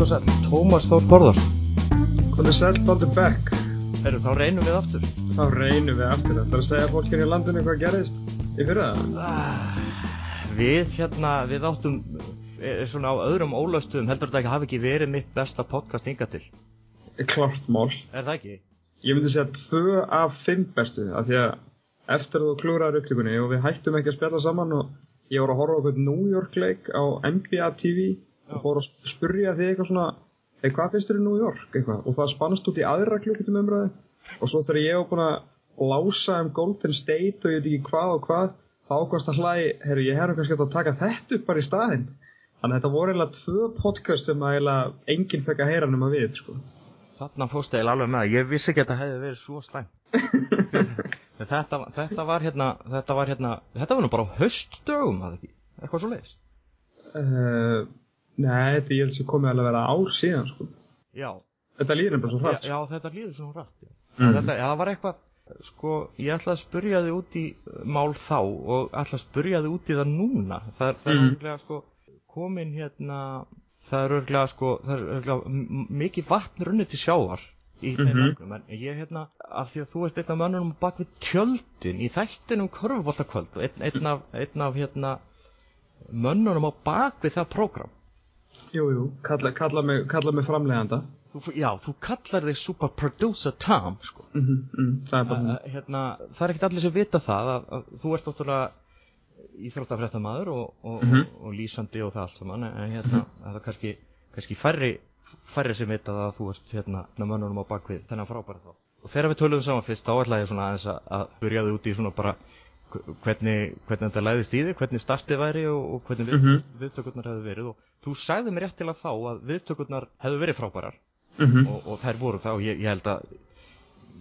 Heill og sæll, Tómas Þór Þórðars. Hvernig sæl Baldur Beck? Herru, þá reynum við aftur. Þá reynum við aftur. Það er að segja fólkinn í landinu hvað gerðist í fyrra. Ah, Við hérna, við áttum eh, svona á öðrum ólöstum, heldur þetta ekki hafi ekki verið mitt besta podcast hinga til. Klart mál. Er það ekki? Ég myndi segja tvö af fimm bestu. Af því að eftir að þú klúraði upptökunni og við hættum ekki að spjalla saman og ég voru að horfa okkur New York leik á NBA TV og fór að spurja þig eitthvað svona hey, hvað finnst þér í New York eitthvað og það spannst út í aðra klukkutum umræði og svo þegar ég var búin að lása um Golden State og ég veit ekki hvað og hvað þá ákvæmst að hlæði, herru ég hefði kannski að taka þetta upp bara í staðinn þannig að þetta voru eiginlega tvö podcast sem að eiginlega enginn fekk að heyra nema við sko. Þarna fórstu eiginlega alveg með. Ég vissi ekki að þetta hefði verið svo slæm. þetta, þetta var hérna, þetta var hérna, þetta var nú bara höstdögum, að? Eitthvað svo leiðis. uh, Nei, þetta ég held sem komið alveg að vera ár síðan sko. Já. Þetta líður nefnilega svo Já, hratt sko. já, þetta líður svona rætt. Já. Mm. Þetta, já, það var eitthvað, sko, ég ætla að spurja þig út í uh, mál þá og ætla að spurja þig út í það núna. Það er, það er Mm. örglega, sko, komin hérna, það er örglega, sko, það er örglega mikið vatn runnið til sjávar í þeim Mhm. ögnum. En ég, hérna, af því að þú ert einn af mönnunum bak við tjöldin í þættinum Körfuboltakvöld og einn, einn af, einn af, hérna, mönnunum á bak við það prógram. Jú, jú, kalla, kalla, mig, kalla mig framleganda Þú, já, þú kallar þig super producer Tom, sko. mm -hmm, Það er bara að, hérna, það er ekkert allir sem vita það að, að þú ert náttúrulega íþróttafréttamaður og, og, Mhm. og, og lýsandi og það allt saman en hérna, það er kannski, kannski færri, færri sem vita það að þú ert hérna með mönnunum á bakvið þennan frábæra þá og þegar við töluðum saman fyrst þá ætla ég svona aðeins að, að byrja þig út í svona bara hv- hvernig, hvernig þetta læðist í þig, hvernig startið væri og, og hvernig við, Mhm. viðtökurnar hefðu verið og þú sagði mér rétt til að þá að viðtökurnar hefðu verið frábærar. Mm og, og þær voru og ég, ég held að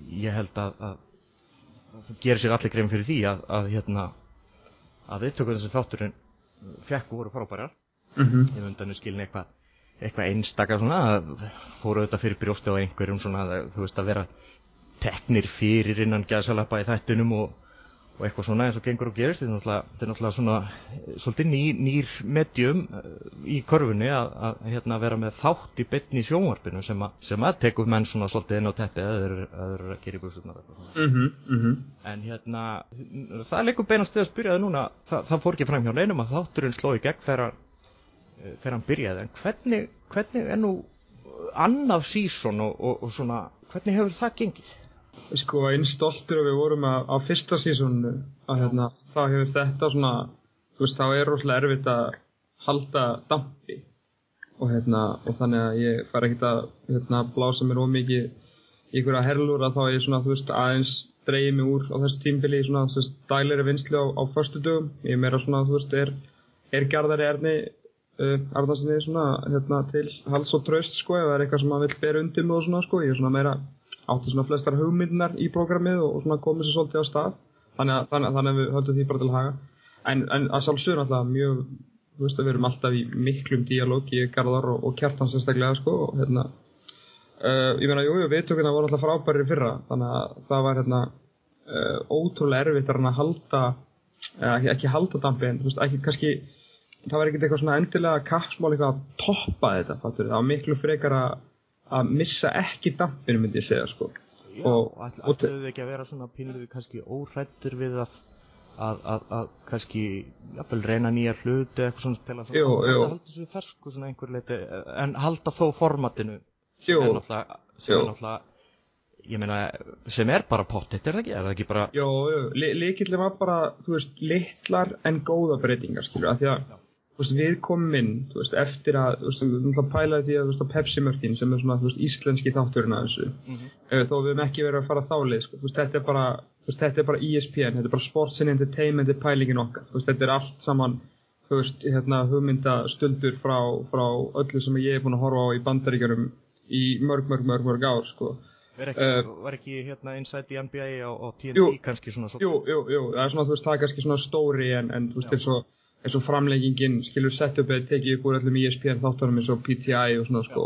ég held að, að það gerir sér allir grein fyrir því að, að hérna að viðtökurinn sem þátturinn fekk voru frábærar. -hmm. ég myndi að nú skilin eitthvað eitthvað einstaka svona fóru auðvitað fyrir brjósti á einhverjum svona þú veist að vera teknir fyrir innan gæðsalappa í þættinum og, og eitthvað svona eins og gengur og gerist þetta er náttúrulega, er svona eh, svolítið ný, nýr medium eh, í körfunni að, að hérna, vera með þátt í beinni í sjónvarpinu sem að, sem að tekur menn svona svolítið inn á teppi að þeir eru- að gera í buxurnar eitthvað svona. Mm -hmm. En hérna, það leikur beinast við að spyrja það núna, það, það fór ekki fram hjá neinum að þátturinn sló í gegn þegar, eh, þegar hann byrjaði. En hvernig, hvernig er nú annað sísón og, og, og svona, hvernig hefur það gengið? Sko einn stoltur og við vorum að, á fyrsta sísónu að hérna, þá hefur þetta svona þú veist, þá er rosalega erfitt að halda dampi. Og hérna, og þannig að ég fær ekkert að hérna, blása mér ómikið í einhverja herlúra þá er ég svona, þú veist, aðeins dreigið mig úr á þessu tímbili í svona, veist, dælir vinslu á, á förstu dögum ég er meira svona, þú veist, er, er garðari erni uh, Arnarsinni svona, hérna, til hals og tröst, sko, ef það er eitthvað sem maður vill bera undir mig og svona, sko, ég er svona meira átti svona flestar hugmyndinar í prógramið og, og svona komið sér svolítið á stað. Þannig að, þannig, að- þannig að við höldum því bara til haga. En, en að sjálfsögur náttúrulega mjög þú veist að við erum alltaf í miklum díalóg í Garðar og, og Kjartan sérstaklega sko og hérna uh, ég meina, jú, jú, viðtökuna voru alltaf frábæri fyrra þannig að það var hérna uh, ótrúlega erfitt að að halda uh, ekki, ekki halda dampi en veist, ekki kannski það var ekkert eitthvað svona endilega kappsmál eitthvað að toppa þetta, fattur það var miklu frekar að að missa ekki dampinu myndi ég segja sko. Já, Og- ætluðu þið ekki að vera svona pínuðu kannski óhrættur við að, að, að, að kannski, jafnvel reyna nýja hluti eitthvað svona til að að halda þessu fersku svona einhver leiti, en halda þó formatinu sem er náttúrulega, sem er náttúrulega ég meina, sem er bara pottitt, er það ekki? Er það ekki bara, Jó, líkillin var bara, þú veist, litlar en góða breytingar, skilur, af því að, þú veist, við komum inn, veist, eftir að, við náttúrulega pælaði því að, að Pepsi-mörkin sem er svona, íslenski þátturinn af þessu, Mhm. uh, þó við höfum ekki verið að fara þá leið, sko, þetta er þetta er bara E ESPN, þetta er bara Sports and Entertainment er pælingin okkar, þetta er allt saman, hérna, hugmyndastöldur frá, frá öllu sem ég er búin að horfa á í bandaríkjarum í mörg, mörg, mörg, mörg ár, sko. var ekki, Eh, var ekki hérna Inside the NBA á TNT Jú. kannski svona svo? Jú, jú, jú, það er svona, þú veist, það er kannski svona stóri en, en þú veist, eins og, eins og framleggingin, skilur setupið tekið úr öllum ESPN þáttunum eins og PTI og svona, sko,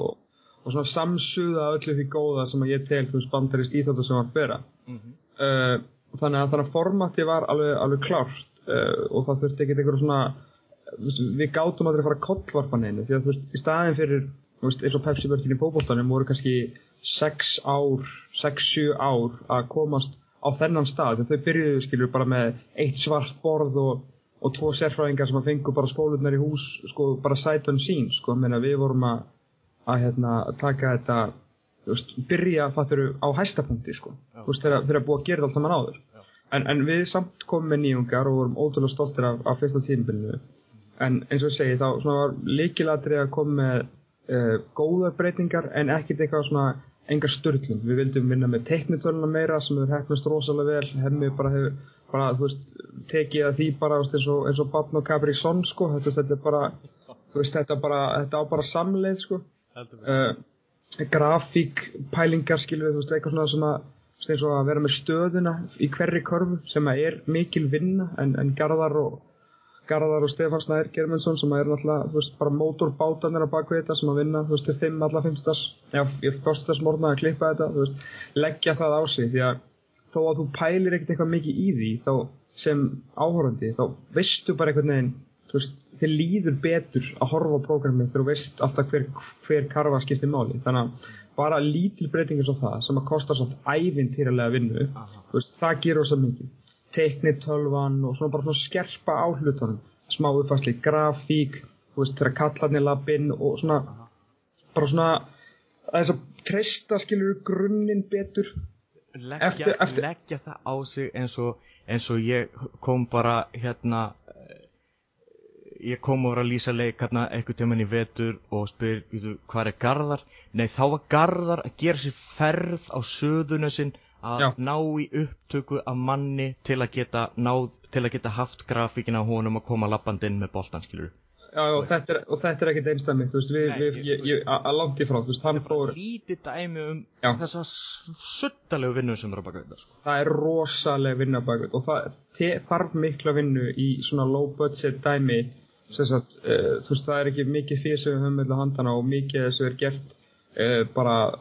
og svona samsuða öllu því góða sem að ég tel, þú veist, bandarist íþáttu sem var að bera. Mhm. Uh, þannig að þannig að formati var alveg, alveg klárt uh, og það þurfti ekkert einhverju svona, við gátum aldrei að fara að kollvarpa neinu, því að þú veist, í staðin fyrir veist, eins og Pepsi-mörkin í fókbóltanum voru kannski 6 ár, 6-7 ár að komast á þennan stað þau byrjuðu skilur bara með eitt svart borð og, og tvo sérfræðingar sem að fengu bara spólurnar í hús sko bara sight unseen sko. Meina við vorum að, að hérna, taka þetta veist, byrja fattur á hæstapunkti sko. Veist, þegar það búið að gera allt saman áður. En, en við samt komum með nýjungar og vorum ótrúlega stoltir af, af fyrsta tímbilinu en eins og ég segi þá var líkilatri að koma með uh, góðar breytingar en ekkert eitthvað svona engar störlum. Við vildum vinna með teknitöluna meira sem hefur hefnast rosalega vel. Hemmi bara hefur, bara, þú veist, tekið að því bara veist, eins og, og Batn og Capri Son, sko. Þetta, þetta er bara, þú veist, þetta, bara, þetta á bara samleið, sko. Uh, grafík, pælingar, skilur við, þú veist, eitthvað svona að, þú veist, eins og að vera með stöðuna í hverri körfu sem að er mikil vinna en, en garðar og Garðar og Stefán Snær Germundsson sem er náttúrulega, þú veist, bara mótorbátanir á bakvið þetta sem að vinna, þú veist, til 5 alla 50. Já, ég fyrst þess morgun að klippa þetta, þú veist, leggja það á sig því að þó að þú pælir ekkert eitthvað mikið í því þá sem áhórandi, þá veistu bara einhvern veginn, veist, þið líður betur að horfa á prógramið þegar þú veist alltaf hver, hver karfa skiptir máli, þannig að bara lítil breytingar svo það sem að kosta svona ævintýralega vinnu, veist, það gerur svo mikið. Teiknitölvan og svona bara svona skerpa á hlutunum. Smá uppfærsli, grafík veist, þeirra kallarnir lappinn og svona bara svona þess að treysta skilur grunninn betur leggja, eftir, eftir... leggja það á sig eins og, eins og ég kom bara hérna eh, ég kom og var að lýsa leik hérna eitthvað tíman í vetur og spyr hvað er Garðar? Nei þá var Garðar að gera sér ferð á söðuna sinn að Já. ná í upptöku af manni til að geta, náð, til að geta haft grafíkina á honum að koma lappandinn með boltan, skilur Já, og þetta, er, og þetta er ekkert einstæmi, þú veist, við, Nei, við, ég, að langt í frá, þú veist, hann fór... Þetta lítið dæmi um Já. þessa suttalegu vinnu sem eru á bakveit, sko. Það er rosalega vinnu á bakveit og það þarf mikla vinnu í svona low budget dæmi, sem sagt, uh, þú veist, það er ekki mikið fyrir sem við höfum með handana og mikið að er gert Uh, bara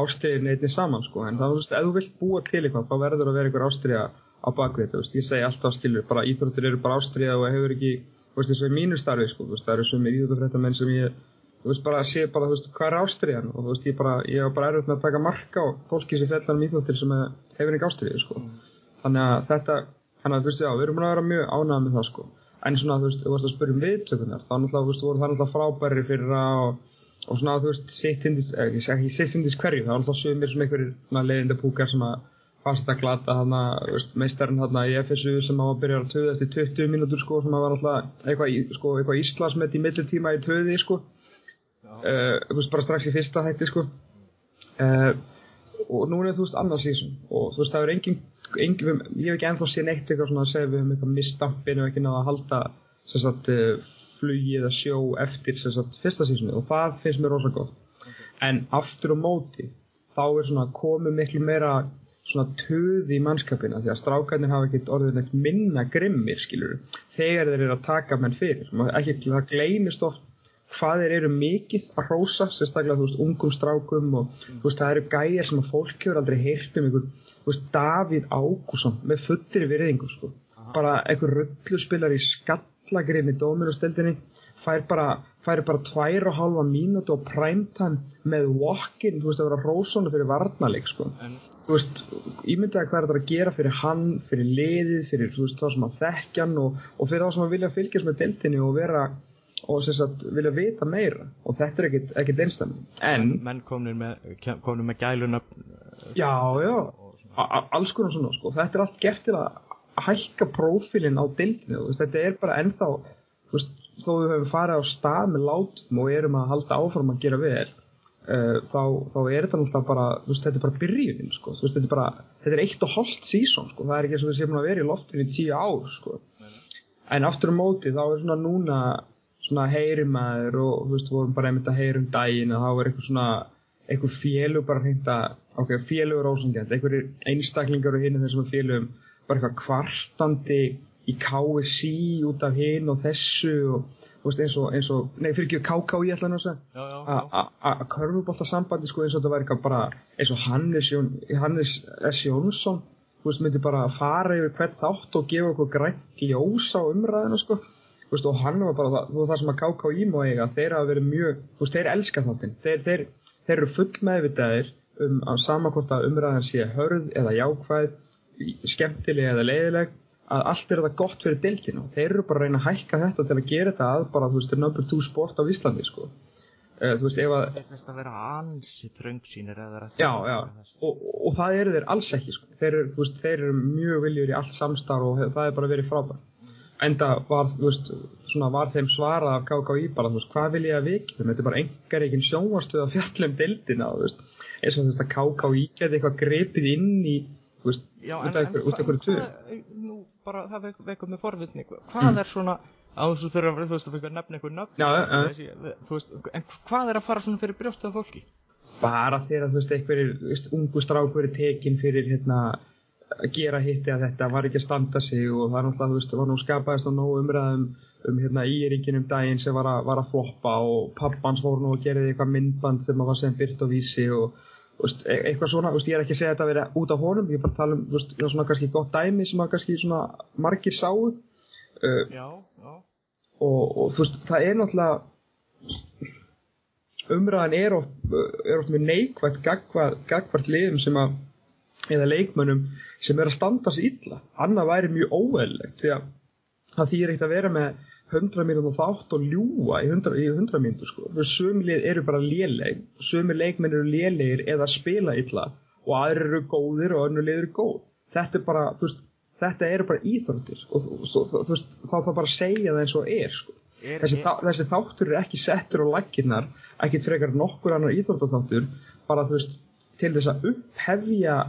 ástriðin einnig saman sko en það, þú veist, ef þú vilt búa til eitthvað þá verður að vera einhver ástriða á bakvið þetta, ég segi alltaf skilur, bara íþróttir eru bara ástriða og hefur ekki, þú veist, þessu er mínu starfi sko, veist, það eru sem íþróttafrættamenn sem ég, þú veist, bara sé bara, þú veist, hvað er ástriðan og þú veist, ég bara, ég var bara erfitt með að taka marka á fólki sem fjallar um íþróttir sem hefur ekki ástriði sko, mm. þannig að þetta, þannig að þú veist, já, við erum að vera mjög ánægð með það sko, en svona, þú veist, þú veist að spyrjum viðtökunar, þá náttúrulega, þú veist, voru það náttúrulega frábæri fyrir að og svona þú veist, sitt indist, ekki ekki sitt indist hverju, það var alltaf sögumir sem einhverjir leiðinda púkar sem að fasta glata þarna, veist, meistarinn þarna í FSU sem á að byrja að töða eftir 20 mínútur sko, sem að var alltaf eitthvað, sko, eitthvað Íslasmet í mittiltíma í töði sko, uh, veist, bara strax í fyrsta hætti sko, uh, og nú er þú veist annars síðan, og þú veist, það er engin, engin, ég hef ekki ennþá séð neitt eitthvað svona að segja við um eitthvað misstampinu, ekki náða að halda sagt, eh, flugið að sjó eftir sagt, fyrsta sísoni og það finnst mér rosalega gott. Okay. en aftur á móti þá er svona komið miklu meira svona töði í mannskapina því að strákarnir hafa ekkert orðið neitt minna grimmir skilur þegar þeir eru að taka menn fyrir. Ekki, það gleymist oft hvað þeir eru mikið að rósa sérstaklega þú veist ungum strákum og mm. veist það eru gæjar sem að fólk hefur aldrei heyrt um ykkur þú veist Davíð Ágússon með fullir virðingu sko. Bara einhver rulluspillar í skatt skallagrein í Dóminustöldinni fær bara, fær bara tvær og halva mínúti á primetime með walk-in, þú veist að vera rósónu fyrir varnalik sko. En... þú veist, ímyndaði hvað er þetta að gera fyrir hann, fyrir liðið, fyrir þú veist þá sem að þekkjan og, og fyrir þá sem að vilja fylgjast með deltinni og vera og sem sagt vilja vita meira. Og þetta er ekkit, ekkit einstaklega en menn komnir með, komnir með gæluna já, já, alls konar svona sko, þetta er allt gert til að hækka prófílinn á dildinu veist, þetta er bara ennþá veist, þó við höfum farið á stað með látum og erum að halda áfram að gera vel uh, þá, þá er þetta náttúrulega bara veist, þetta er bara byrjunin sko. þetta, er bara, þetta er eitt og hálft sísón sko. það er ekki eins og við séum að vera í loftinu í tíu ár sko. en aftur á móti þá er svona núna svona heyrimæður og veist, vorum bara einmitt að heyra um daginn og þá er eitthvað svona eitthvað félug bara hreint að ok, félugur ósangjant, eitthvað einstaklingar og hinn þessum félugum bara eitthvað kvartandi í KSC út af hinn og þessu og veist, eins og, eins og nei fyrir ekki KK í allan að körfubólta sambandi sko, eins og þetta væri eitthvað bara eins og Hannes, Jón, Hannes S. Jónsson veist, myndi bara fara yfir hvert þátt og gefa okkur grænt ljós á umræðinu sko. veist, og hann var bara það, þú veist, það sem að KKÍ má eiga, þeir hafa verið mjög, þú veist, þeir elska þáttinn, þeir, þeir, þeir eru full meðvitaðir um að samakvort að umræðan sé hörð eða jákvæð, skemmtileg eða leiðileg, að allt er það gott fyrir deildina og þeir eru bara að reyna að hækka þetta til að gera þetta að bara, þú veist, number two sport á Íslandi, sko. Uh, þú veist, ef að... Það er að vera ansi það Já, já, og, og, það eru þeir alls ekki, sko. Þeir eru, þú veist, þeir eru mjög viljur í allt samstarf og það er bara verið frábært. Enda var, veist, svona, var þeim svarað af KKÍ bara, veist, hvað vil ég að vikið þetta er bara engar eginn sjónvarstöð að fjallum dildina, eins og þetta KKÍ geti eitthvað grepið inn í veist, Já, út af einhverju tvö nú bara það veikum með forvitni. Hvað mm. er svona á þessu þurfa þú veist að nefna einhver nöfn Já, þessi, veist, en hvað er að fara svona fyrir brjóstuða fólki? Bara þegar þú veist einhverjir ungu strákur er tekin fyrir hérna að gera hitti að þetta var ekki að standa sig og það er náttúrulega, þú veist, var nú skapaðist og nógu umræðum um hérna íringin um daginn sem var að, var að floppa og pappans fór nú og gerði eitthvað myndband sem var sem byrt á vísi og veist, e eitthvað svona, veist, ég er ekki að segja þetta að vera út af honum, ég er bara að tala um veist, svona kannski gott dæmi sem að kannski svona margir sáu uh, já, já. Og, og þú veist, það er náttúrulega umræðan er oft, er oft með neikvægt gagvart liðum sem að eða leikmönnum sem er að standa sér illa annað væri mjög óeðlegt því að það þýr eitt að vera með 100 mínútur þátt og ljúa í 100, í 100 mínútur sko. Sömlið eru bara léleg sömlið leikmenn eru lélegir eða spila illa og aðrir eru góðir og önnur lið eru góð. Þetta er bara, veist, þetta eru bara íþróttir og þú, veist, þá þá bara segja það eins og er sko. Er, þessi, er. Þessi þáttur eru ekki settur á laginnar ekkit frekar nokkur annar íþróttatháttur bara þú veist, til þess að upphefja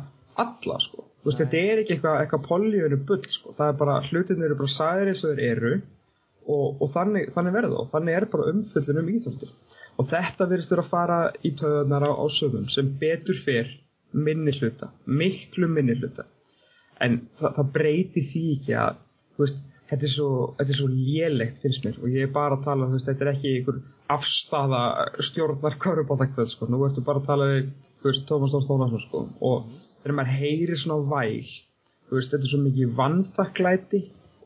alla sko. Veist þetta er ekki eitthvað eitthva políunum bull sko. Það er bara hlutinir eru bara sæðir eins og þeir eru og, og þannig, þannig verður það og þannig er bara umföllin um íþróttir. Og þetta verðist verið að fara í töðunar á, á sögum sem betur fyrr minni hluta, miklu minni hluta. En það, það breytir því ekki að veist, þetta, er svo, þetta er svo lélegt finnst mér. Og ég er bara að tala, veist, þetta er ekki einhver afstafa stjórnar kvörubátakvöld sko, nú ertu bara að tala við Tómas Þór Þónarsson sko. Og þegar maður heyrir svona væl veist, þetta er svo mikið vannþakklæti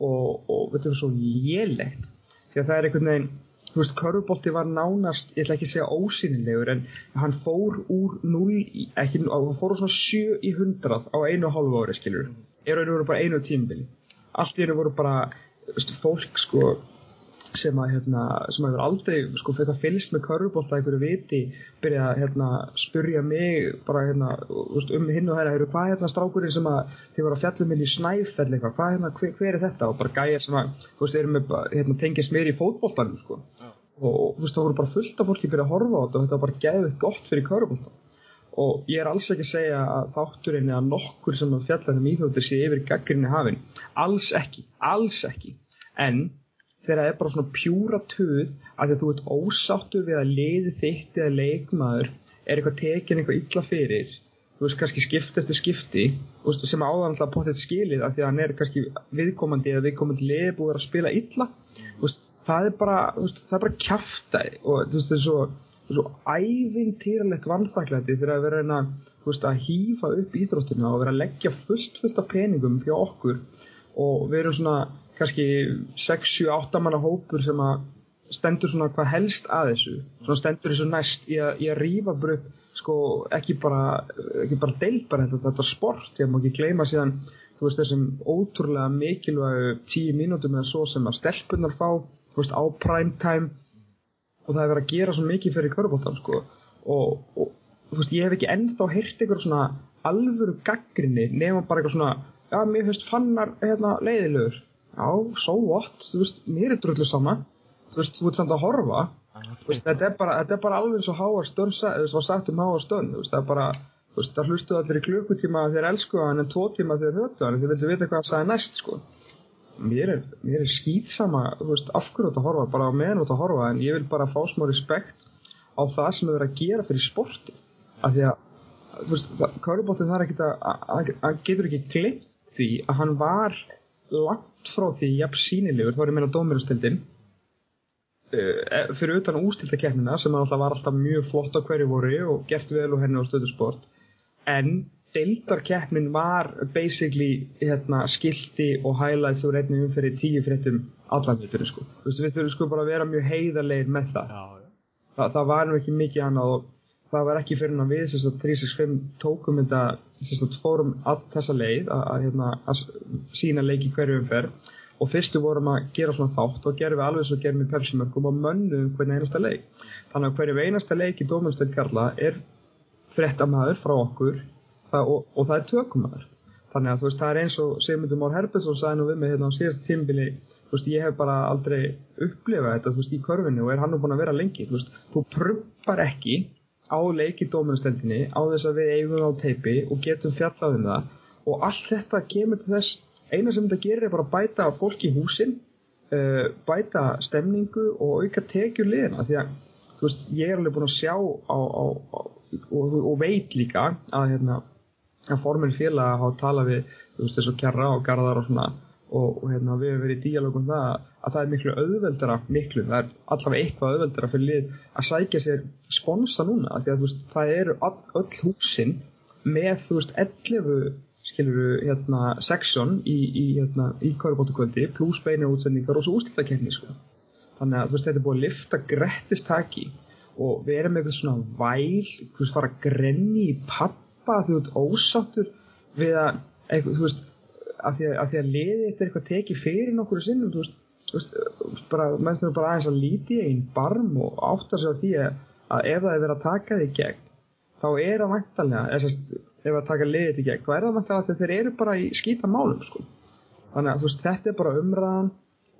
og, og þetta er svo lélegt. Því að það er einhvern veginn þú veist, Körubolti var nánast ég ætla ekki að segja ósynilegur en hann fór úr 0 í, ekki, hann fór úr svona 7 í 100 á einu og hálfu ári, skilur er raun og veru bara einu tímbili allt í hennu voru bara, veist, fólk sko sem að hérna, sem að hefur aldrei sko fyrir að fylgst með körfubólta einhverju viti byrja að hérna spurja mig bara hérna um hinn og þeirra hvað er hérna strákurinn sem að þið voru að fjallum inn í snæfell eitthvað, hvað hérna, hver, hver er þetta? Og bara gæjar sem að, þú veist, erum með hérna tengist mér í fótbóltanum sko. Ja. og þú veist, það voru bara fullt af fólki byrja að horfa á þetta og þetta var bara gæðið gott fyrir körfubólta og ég er alls ekki að segja að þátturinn eða nokkur sem að fjallanum íþjóttir sé yfir gaggrinni hafinn, alls ekki, alls ekki. En þegar það er bara svona pjúra töð að þú ert ósáttur við að leiði þitt eða leikmaður er eitthvað tekin eitthvað illa fyrir þú veist kannski skipti eftir skipti sem áðan alltaf potið skilið að því að hann er kannski viðkomandi eða viðkomandi leiði búið að spila illa. Veist, það er bara það er bara kæftæði og þú veist það er svo, svo ævintýralegt vannþaklæti þegar að vera að, veist, að hýfa upp íþróttina og vera að leggja fullt fullt af peningum hjá okkur. Og erum svona kannski 6-7-8 manna hópur sem að stendur svona hvað helst að þessu svona stendur þessu næst í að, í að rýfa bara upp sko ekki bara ekki bara deilt bara þetta, þetta sport ég má ekki gleyma síðan þú veist þessum ótrúlega mikilvægu 10 mínútum eða svo sem að stelpunar fá þú veist á prime time og það er verið að gera svo mikið fyrir körubóltan sko og, og þú veist ég hef ekki ennþá heyrt eitthvað svona alvöru gaggrinni nefnum bara eitthvað svona já mér finnst fannar hérna leiðilegur já, so what, þú veist, mér er drullu sama. Þú veist, þú ert samt að horfa. Veist, þetta, er bara, þetta er bara alveg eins og Háar Stönn var sagt um Háar Stönn það er bara, þú veist, það hlustu allir í klukkutíma þegar elsku hann en tvo tíma þegar höfðu hann. Þið vildu vita hvað það sagði næst sko. Mér er, mér er skýtsama veist, afhverjum að horfa, bara meðan út að horfa en ég vil bara fá smá respekt á það sem við verðum að gera fyrir sporti af því að, þú veist, Körubóttin þar ekki að, að getur ekki glimt því að hann var langt frá því jafn sínilegur, þá er ég meina dómirustildin uh, eh, fyrir utan ústildakeppnina sem alltaf var alltaf mjög flott á hverju voru og gert vel og henni á stöðusport en deildarkeppnin var basically hérna, skildi og highlights og reyni umferði tíu fréttum allan veiturinn sko. Veist, við þurfum sko bara að vera mjög heiðarlegir með það. Já, já. Þa, það var nú ekki mikið annað og það var ekki fyrir en að við að 365 tókum þetta, að fórum all þessa leið að, að, hérna, að sína leiki hverju umferð og fyrstu vorum að gera svona þátt og gerum við alveg svo gerum við Pepsi-mörgum og mönnum hvernig einasta leik. Þannig að hverju einasta leik í Dómundstöld Karla er frettamæður frá okkur það, og, og það er tökumæður. Þannig að þú veist, það er eins og Sigmundur Mór Herbertsson sagði nú við mig hérna á síðasta tímbili, þú veist, ég hef bara aldrei upplifað þetta, þú veist, í körfinu og er hann nú búin að vera lengi, þú veist, þú prumpar ekki á leiki Dómundstöldinni á þess að við eigum á teipi og getum fjallað um það. Og allt þetta kemur til þess eina sem þetta gerir er bara að bæta fólk í húsin uh, bæta stemningu og auka tekjur liðina því að þú veist, ég er alveg búin að sjá á, á, á, og, og veit líka að, hérna, að formin félag hafa talað við þú veist, þessu kjarra og garðar og svona og, og hérna, við hefum verið í díalógum það að það er miklu auðveldara miklu, það er allavega eitthvað auðveldara fyrir lið að sækja sér sponsa núna, því að veist, það eru öll húsin með, þú veist, 11 skiluru hérna seksjón í, í, hérna, í Kaurubóttukvöldi pluss beinar útsendingar og svo úslutakefni sko. þannig að þú veist þetta er búið að lifta grettistaki og við erum eitthvað svona væl þú veist fara að grenni í pappa þú veist ósáttur við að eitthvað, þú veist að því að, að, því að liði þetta er eitthvað tekið fyrir nokkur sinnum þú veist, þú veist bara, menn þurfum bara aðeins að líti einn barm og átta sig á því að, að ef það er verið að taka þig gegn þá er það vantarlega ef að taka liðið til gegn, þá er það vantilega að þeir eru bara í skýta málum sko. þannig að veist, þetta er bara umræðan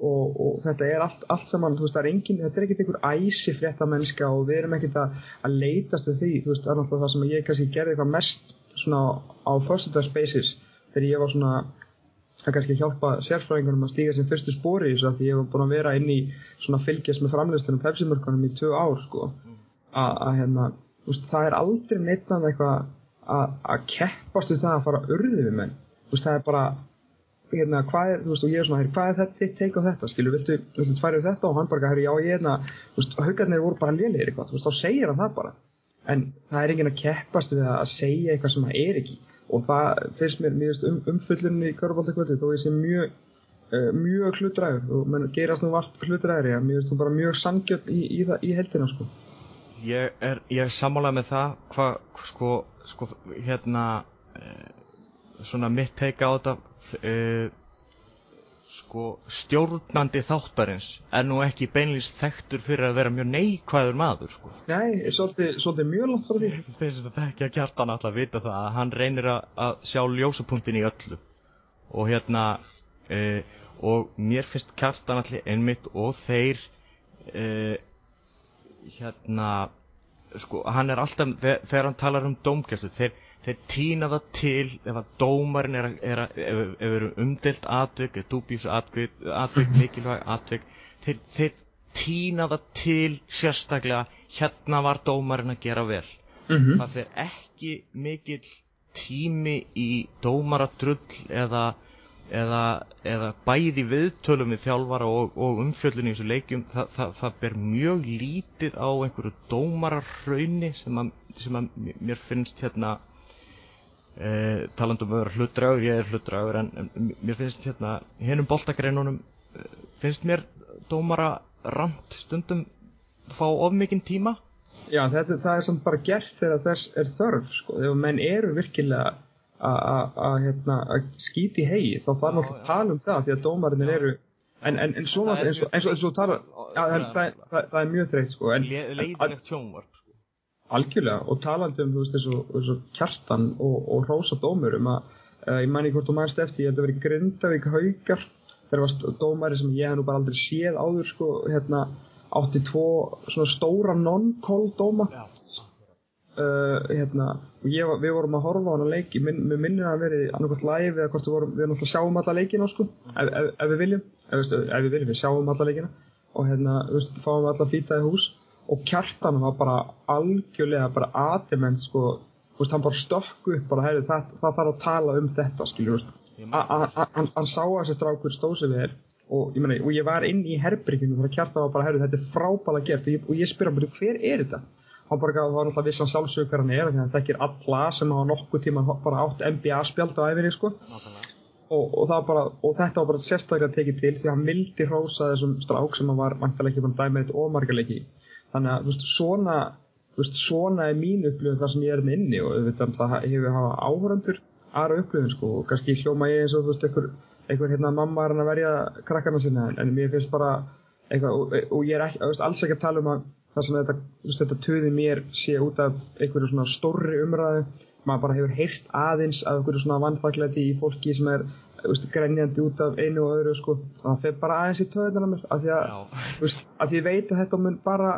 og, og þetta er allt, allt saman veist, er engin, þetta er ekkert einhver æsi frétta mennska og við erum ekkert að, að leitast við því, þú veist, það er náttúrulega það sem ég kannski gerði eitthvað mest svona á first basis þegar ég var svona að kannski hjálpa sérfræðingunum að stíga sem fyrstu spóri því að ég var búin að vera inn í svona fylgjast með framleystunum pepsimörkunum í tvö ár sko, að hérna, það er aldrei neittnað eitthvað að keppast við það að fara að urði við menn. Veist, það er bara hérna, hvað er, veist, og ég er svona, hvað er þetta þitt teik á þetta, skilju, viltu, viltu tværið þetta? Og hann bara, já, ég er hérna, veist, haugarnir voru bara lélir eitthvað, þá segir hann það bara. En það er enginn að keppast við að segja eitthvað sem það er ekki og það finnst mér, veist, um, umfyllunni í Körbóltakvöldi, þó ég sé mjög uh, mjög hlutræður og menn gerast nú vart hlutræður, mér veist, þú bara mjög sangjörn í, í, í heldina, sko. Ég er, ég er sammálað með það hvað, sko, sko, hérna e, svona mitt teika á þetta e, sko, stjórnandi þáttarins er nú ekki beinlýst þekktur fyrir að vera mjög neikvæður maður, sko. Nei, svolítið, svolítið mjög langt frá því. Þess að það ekki að kjartan alltaf vita það að hann reynir að, að sjá ljósapunktin í öllu og hérna e, og mér finnst kjartan allir einmitt og þeir hérna sko, hann er alltaf, þegar hann talar um dómgæslu, þeir, þeir týna það til ef að dómarinn er, er ef, ef eru umdelt atvik eða dúbjús atvik, atvik mikilvæg atvik, þeir, þeir týna það til sérstaklega hérna var dómarinn að gera vel mm -hmm. það fer ekki mikill tími í dómaradrull eða eða, eða bæði viðtölum við þjálfara og, og umfjöldunni í þessu leikjum það, það, það ber mjög lítið á einhverju dómararraunni sem, sem að mér finnst hérna e, talandum að vera hlutdragur, ég er hlutdragur en, en mér finnst hérna hennum boltagreinunum e, finnst mér dómara rand stundum fá of mikinn tíma. Já, þetta, það er samt bara gert þegar þess er þörf sko, ef menn eru virkilega að hérna, skýti hegi þá þarf náttúrulega að tala um það því að dómarinnir eru en, en, en svona eins og, eins og, eins og tala það, það, það, það er mjög þreytt sko, leiðilegt tjónvarp. Algjörlega og talandi um veist, eins, og, eins og kjartan og rosa dómurum að uh, ég mæni hvort þú mænst eftir ég held að vera Grindavík haugar þegar varst dómari sem ég hef nú bara aldrei séð áður sko, hérna, átti tvo svona stóra non-call dóma. Uh, hérna, og ég, við vorum að horfa á hana leiki Min, mér minnir að verið annarkvæmt live eða hvort við vorum, við náttúrulega sjáum alla leikina sko, ef, ef, ef við viljum ef, veist, ef við viljum, við sjáum alla leikina og hérna, við veist, fáum við alla fýta í hús og kjartan var bara algjörlega bara aðdement sko, veist, hann bara stökku upp bara, heyri, það, það þarf að tala um þetta skilju, hann sá að þessi strákur stóð sig við þér og ég, meni, og ég var inn í herbyrgjum og kjartan var bara, heyri, þetta er frábæla gert. Og ég, og ég spyr hann, hver er þetta? Hann bara gaf það alltaf vissan sjálfsögur hann er þannig að hann þekkir alla sem hafa nokkuð tíma bara átt NBA spjald á æfinni sko. Og, og, það bara, og þetta var bara sérstaklega tekið til því að hann vildi hrósa þessum strák sem hann var vantilega ekki búin að dæma eitt ómargarleiki þannig að veist, svona veist, svona er mín upplifun þar sem ég er með inni og auðvitað það hefur hafa áhörandur aðra upplifun sko og kannski hljóma ég eins og þú veist, einhver, einhver hérna mamma er hann að verja krakkarna sinna en, en mér finnst bara eitthvað og, og ég er ekki, veist, alls ekki að tala um að það sem þetta, þetta töði mér sé út af einhverju svona stórri umræðu maður bara hefur heyrt aðeins af einhverju svona vannþakleiti í fólki sem er grænjandi út af einu og öðru sko. og það fer bara aðeins í töðunar af mér af því að, að ég veit að þetta mun bara,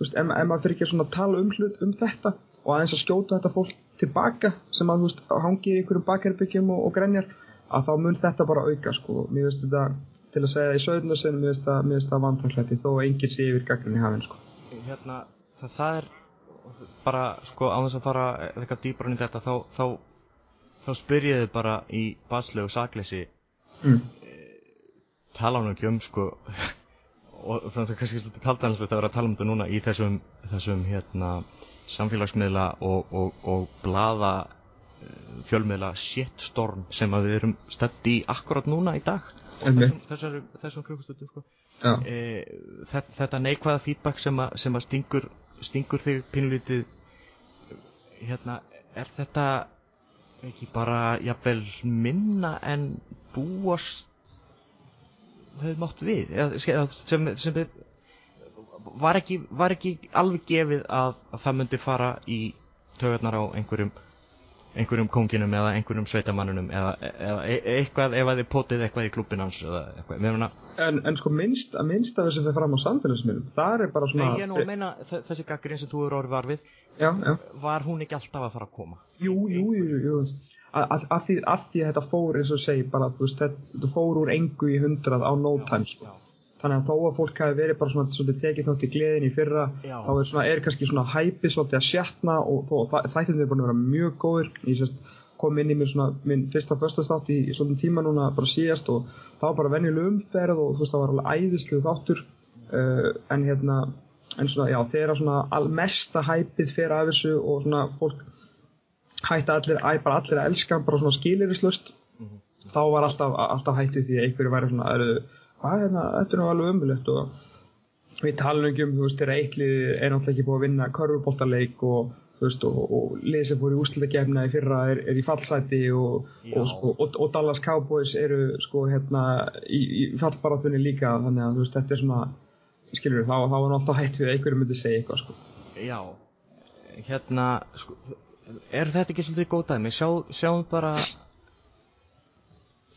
veist, ef, ef maður fyrir ekki að tala um hlut um þetta og aðeins að skjóta þetta fólk tilbaka sem að hangir í einhverjum bakherbyggjum og, og grænjar að þá mun þetta bara auka sko. mér veist þetta, til að segja það í söðunarsinn mér veist það vannþakleiti þó enginn sé yfir gaggrinn í hafinn sko. Hérna, það, það er bara sko á þess að fara eitthvað dýbra inn í þetta þá, þá, þá spyr ég þið bara í baslegu sakleysi mm. e, tala hann ekki um sko og þetta kannski svolítið kaldanslegt að vera að tala um þetta núna í þessum, þessum hérna, samfélagsmiðla og, og, og blada e, fjölmiðla shitstorm sem við erum stætt í akkurat núna í dag. Þessum, þessum klukkustöldum sko. e, þetta, þetta neikvæða feedback sem að, sem að stingur stingur þig pinlítið hérna, er þetta ekki bara jafnvel minna en búast þau mátt við eða, sem, sem þið var ekki, var ekki alveg gefið að, að það myndi fara í tögarnar á einhverjum einhverjum konginum eða einhverjum sveitamannunum eða, eða e, eitthvað ef að þið potið eitthvað í klubin hans en, en sko minnst að minnst af þessi fyrir fram á samfélagsmiðlum það er bara svona Nei, ég nú að meina þessi gaggrinn sem þú eru orðið varfið já, já. var hún ekki alltaf að fara að koma jú, jú, jú, jú. Að, að, því, að því þetta fór eins og segi bara, veist, þetta fór úr engu í hundrað á no time sko. þannig að þó að fólk hafi verið bara svona, svona tekið þátt í gleðin í fyrra Já. þá er, svona, er kannski svona hæpið svolítið að sjatna og, þættin er búin að vera mjög góður ég sérst, kom inn í mér svona minn fyrsta förstastátt í, í svona tíma núna bara síðast og það var bara venjuleg umferð og þú veist það var alveg æðislu þáttur uh, en hérna en svona já þeirra svona mesta hæpið fyrir af þessu og svona fólk hætti allir, bara allir að elska bara svona skilirislust mm -hmm. þá var alltaf, alltaf hættið því að einhverju væri svona hvað hérna, þetta er nú alveg umulett og við talum ekki um, þú veist, þeirra eittlið er náttúrulega ekki búið að vinna körfubóltarleik og, þú veist, og, og lið sem fór í úslutakefna í fyrra er, er í fallsæti og, sko, og Dallas Cowboys eru, sko, hérna í, í fallbarátunni líka, þannig að, þú veist, þetta er svona, skiljur, þá, þá er náttúrulega hætt við að einhverju myndi segja eitthvað, sko. Já, hérna, sko, er þetta ekki svolítið góð dæmi? Sjá, sjáum bara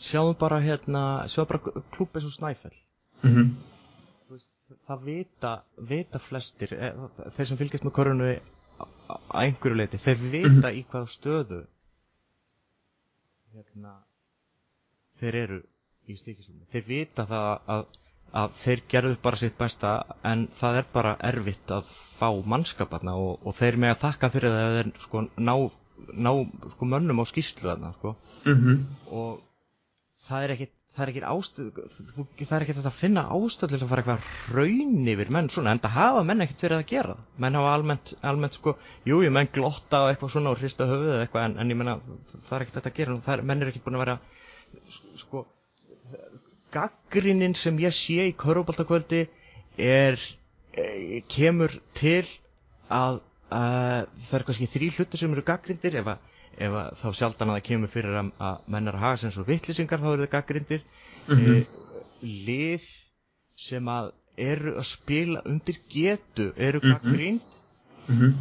sjáum bara hérna sjáum bara klúb eins og Snæfell mm -hmm. það vita vita flestir e, þeir sem fylgjast með korunu að einhverju leiti, þeir vita mm -hmm. í hvaða stöðu hérna þeir eru í stíkislunni þeir vita það að, að þeir gerðu bara sitt besta en það er bara erfitt að fá mannskaparna og, og þeir með að takka fyrir það að þeir sko ná, ná sko mönnum á skýslu þarna sko. Mm -hmm. og það er ekkit það er ekkit ástöð það er ekkit að finna ástöð til að fara eitthvað raun yfir menn svona en það hafa menn ekkit verið að gera menn hafa almennt, almennt sko jújú menn glotta og eitthvað svona og hrista höfuð eitthvað en, en ég menna það er ekkit að gera er, menn er ekkit búin að vera sko gaggrinnin sem ég sé í Körubaltakvöldi er e, kemur til að, að það er kannski þrý hluti sem eru gaggrindir ef ef að, þá sjaldan að það kemur fyrir að, að mennar hafa sem svo vittlisingar þá eru það gaggrindir mm -hmm. e, lið sem að eru að spila undir getu eru mhm. gaggrind mm -hmm.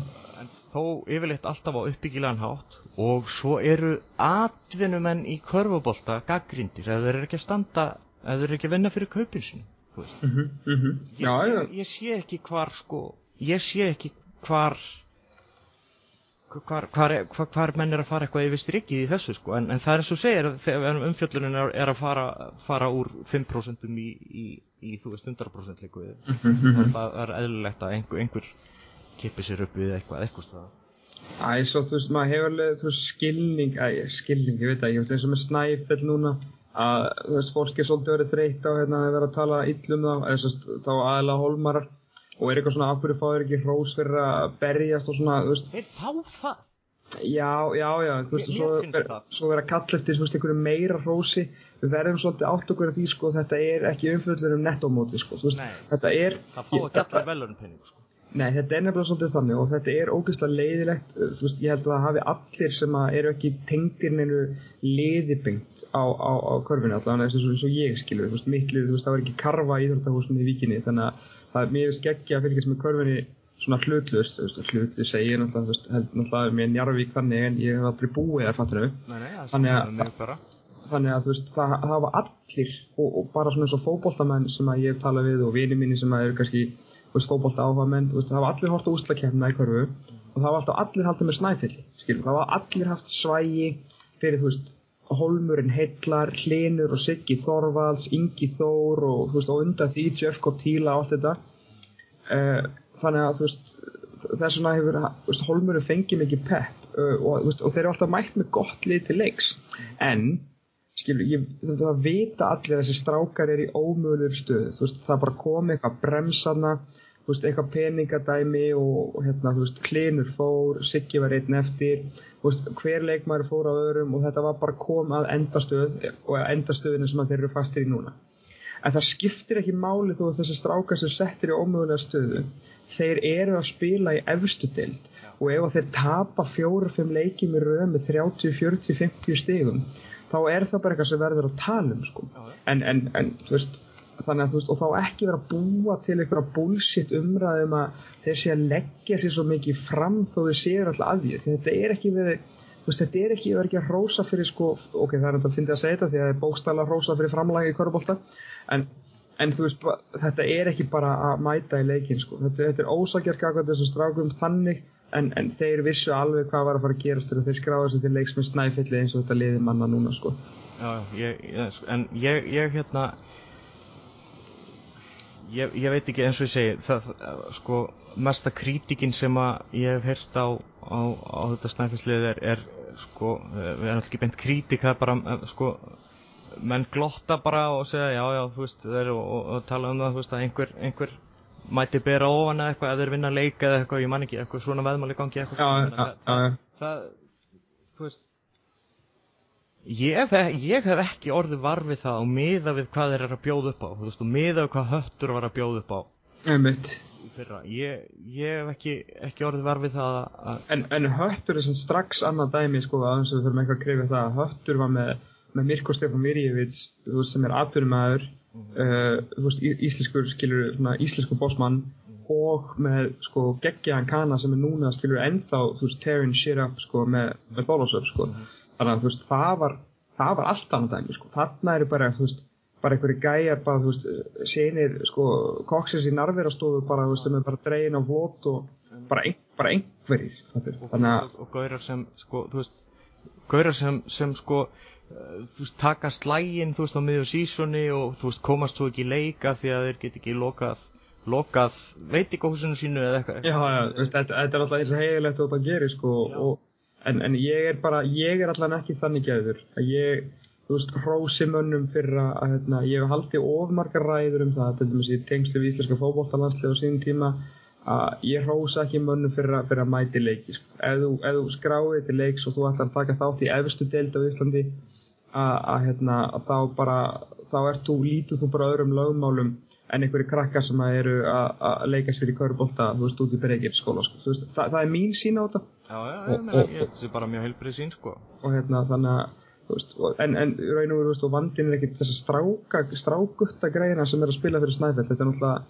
en þó yfirleitt alltaf á uppbyggilegan hátt og svo eru atvinnumenn í körfubólta gaggrindir þeir eru ekki að standa ef þeir eru ekki að vinna fyrir kaupinsinu mm -hmm. ég, ég, ég sé ekki hvar sko ég sé ekki hvar hvar, hvar, hvar, hvar menn er að fara eitthvað yfir strikið í þessu sko. En, en það er og segir þegar umfjöllunin er, er að fara, fara úr 5% í, í, í þú veist 100% líku við. Mm -hmm. það er eðlilegt að einhver, einhver kipir sér upp við eitthvað eitthvað stöða Æ, svo þú veist, maður hefur alveg, þú veist, skilning, æ, skilning, ég veit ekki, ég veist eins og með snæfell núna, að, veist, fólk er svolítið verið þreytt á, hérna, að vera að tala yllum þá, eða, veist, þá aðla holmarar, og er eitthvað svona, af hverju fáður ekki hrós fyrir að berjast og svona. Þeir fá það? Já, já, já, veist, Mér- svo, ver, svo vera kall eftir, einhverju meira hrósi, við verðum svolítið átt okkur af því, sko, þetta er ekki umfjöldur um nettómóti, sko, þetta er, Það fá ekki allir velurinn penning, sko. Nei, þetta er nefnilega svolítið þannig og þetta er ógeðslega leiðilegt, uh, þú veist, ég held að það hafi allir sem að eru ekki tengdir neinu liðibengt á, á, á körfinu, allavega eins og, eins og ég skilur, þú veist, mitt lið, þú veist, það var ekki karfa í Íþróttahúsinu í Víkinni, þannig að það er mjög skeggja að fylgjast með körfinni svona hlutlust, þú veist, hlutlust segir náttúrulega, þú veist, held náttúrulega mér Njarvík þannig en ég hef aldrei búið þar, fattur Nei, nei, það er Þannig að- þannig að þú veist, það, það hafa allir og, og bara svona eins og fótboltamenn sem að ég hef talað við og vini mínu sem að eru kannski fótbolta áhuga menn, það hafa allir hort á úslakefna í körfu og það hafa alltaf allir haldið með snæfelli, skilur, það hafa allir haft svægi fyrir, þú veist, Holmurinn Heillar, Hlinur og Siggi Þorvalds, Ingi Þór og, þú veist, og undan því Jeff Cottila og allt þetta. Uh, þannig að, þú veist, þess vegna hefur þú veist, Holmurinn fengið mikið pepp uh, og, þú veist, og þeir eru alltaf mætt með gott lið til leiks. En skilur, ég, það vita allir að þessi strákar er í ómögulegur stöðu. Veist, það bara komi eitthvað bremsana veist, eitthvað peningadæmi og, og hérna, veist, Klinur fór Siggi var einn eftir hver leikmæri fór á öðrum og þetta var bara kom að endastöð og endastöðinu sem þeir eru fastir í núna. En það skiptir ekki máli þó að þessi strákar sem settir í ómögulega stöðu þeir eru að spila í efstu deild. Og ef þeir tapa fjóru-fimm leikjum í röð með 30, 40, 50 stigum þá er það bara eitthvað sem verður að tala um sko. En, en, en þú veist þannig að þú veist, og þá ekki vera að búa til einhverja bullshit umræðum að þeir sé að leggja sér svo mikið fram þó þeir séu alltaf að því þetta er ekki verið þú veist, þetta er ekki, verið ekki að rósa fyrir sko, ok, það er þetta að fyndi að segja þetta því að það er bókstæla að rósa fyrir framlagi í körubólta en, en þú veist, þetta er ekki bara að mæta í leikin sko. þetta, þetta er ósakjar kakvað þessum strákum þannig en, en þeir vissu alveg hvað var að fara að gerast þegar þeir skráða sér til leiks með snæfelli eins og þetta liði manna núna sko. Já, ég, ég, en ég, ég hérna ég, veit ekki eins og ég segi það, sko, mesta krítikinn sem að ég hef heyrt á, á, á þetta snæfislið er, er sko, eh, við erum alltaf ekki beint krítik það er bara, eh, sko menn glotta bara og segja já, já, þú veist, og, og, og tala um það, þú veist, að einhver, einhver mæti bera ofan eða eitthvað, eða þeir vinna leik eða eitthvað, ég man ekki, eitthvað svona veðmáli gangi eitthvað, Já, já, já, það, þú veist ég hef, ég hef ekki orðið var við það og miða við hvað þeir eru að bjóða upp á þú veist, og miða við hvað höttur var að bjóða upp á. Einmitt. í fyrra, ég, ég hef ekki, ekki orðið var við það að, En, en höttur er sem strax annað dæmi sko, aðeins að við þurfum eitthvað að krifja það. Að höttur var með, með Mirko Stefán Mirjevits sem er atvinnumæður uh, veist, íslenskur skilur, svona, íslenskur bossmann og með sko geggjaðan kana sem er núna skilur ennþá þú veist, tearing shit up sko með, með Bolosöf sko. Þannig að þú veist, það var það var allt annað dæmi sko, þarna eru bara þú veist, bara einhverju gæjar bara, þú veist, senir, sko, koksis í narverastofu bara, þú veist, sem er bara dregin á flót og bara, ein, bara einhverjir, og, þannig að og, og gaurar sem sko, þú veist, gaurar sem, sem sko veist, taka slægin þú veist, á miðjum sísoni og þú veist, komast svo ekki í leika því að þeir get ekki lokað lokað veitingahúsinu sínu eða eitthvað Já, já, þú veist, þetta, þetta er alltaf eins og heiðilegt og það gerir sko og, en, en ég er bara, ég er allan ekki þannig gæður að ég, þú veist, hrósi mönnum fyrir að, að hérna, ég hef haldið ofmargar ræður um það, til dæmis í tengslu við íslenska fótboltalandslið á sínum tíma að ég hrósa ekki mönnum fyrir að, fyrir að mæti leiki sko. ef þú, ef þú skráið til leiks og þú ætlar að taka þátt í efstu deild á Íslandi að, að, hérna, að þá bara þá ert þú, lítið þú bara öðrum lögmálum en einhverju krakkar sem að eru að að leika sér í körbólta, þú veist, út í Breykir skóla, sko. Veist, það, það er mín sín á þetta. Já, já, Og- ég meina, og- ég, þetta er bara mjög heilbrið sín sko. og hérna, þannig að veist, og, en, en raun og veru, vandinn er ekkit þess að strákutta greina sem er að spila fyrir Snæfell, þetta er náttúrulega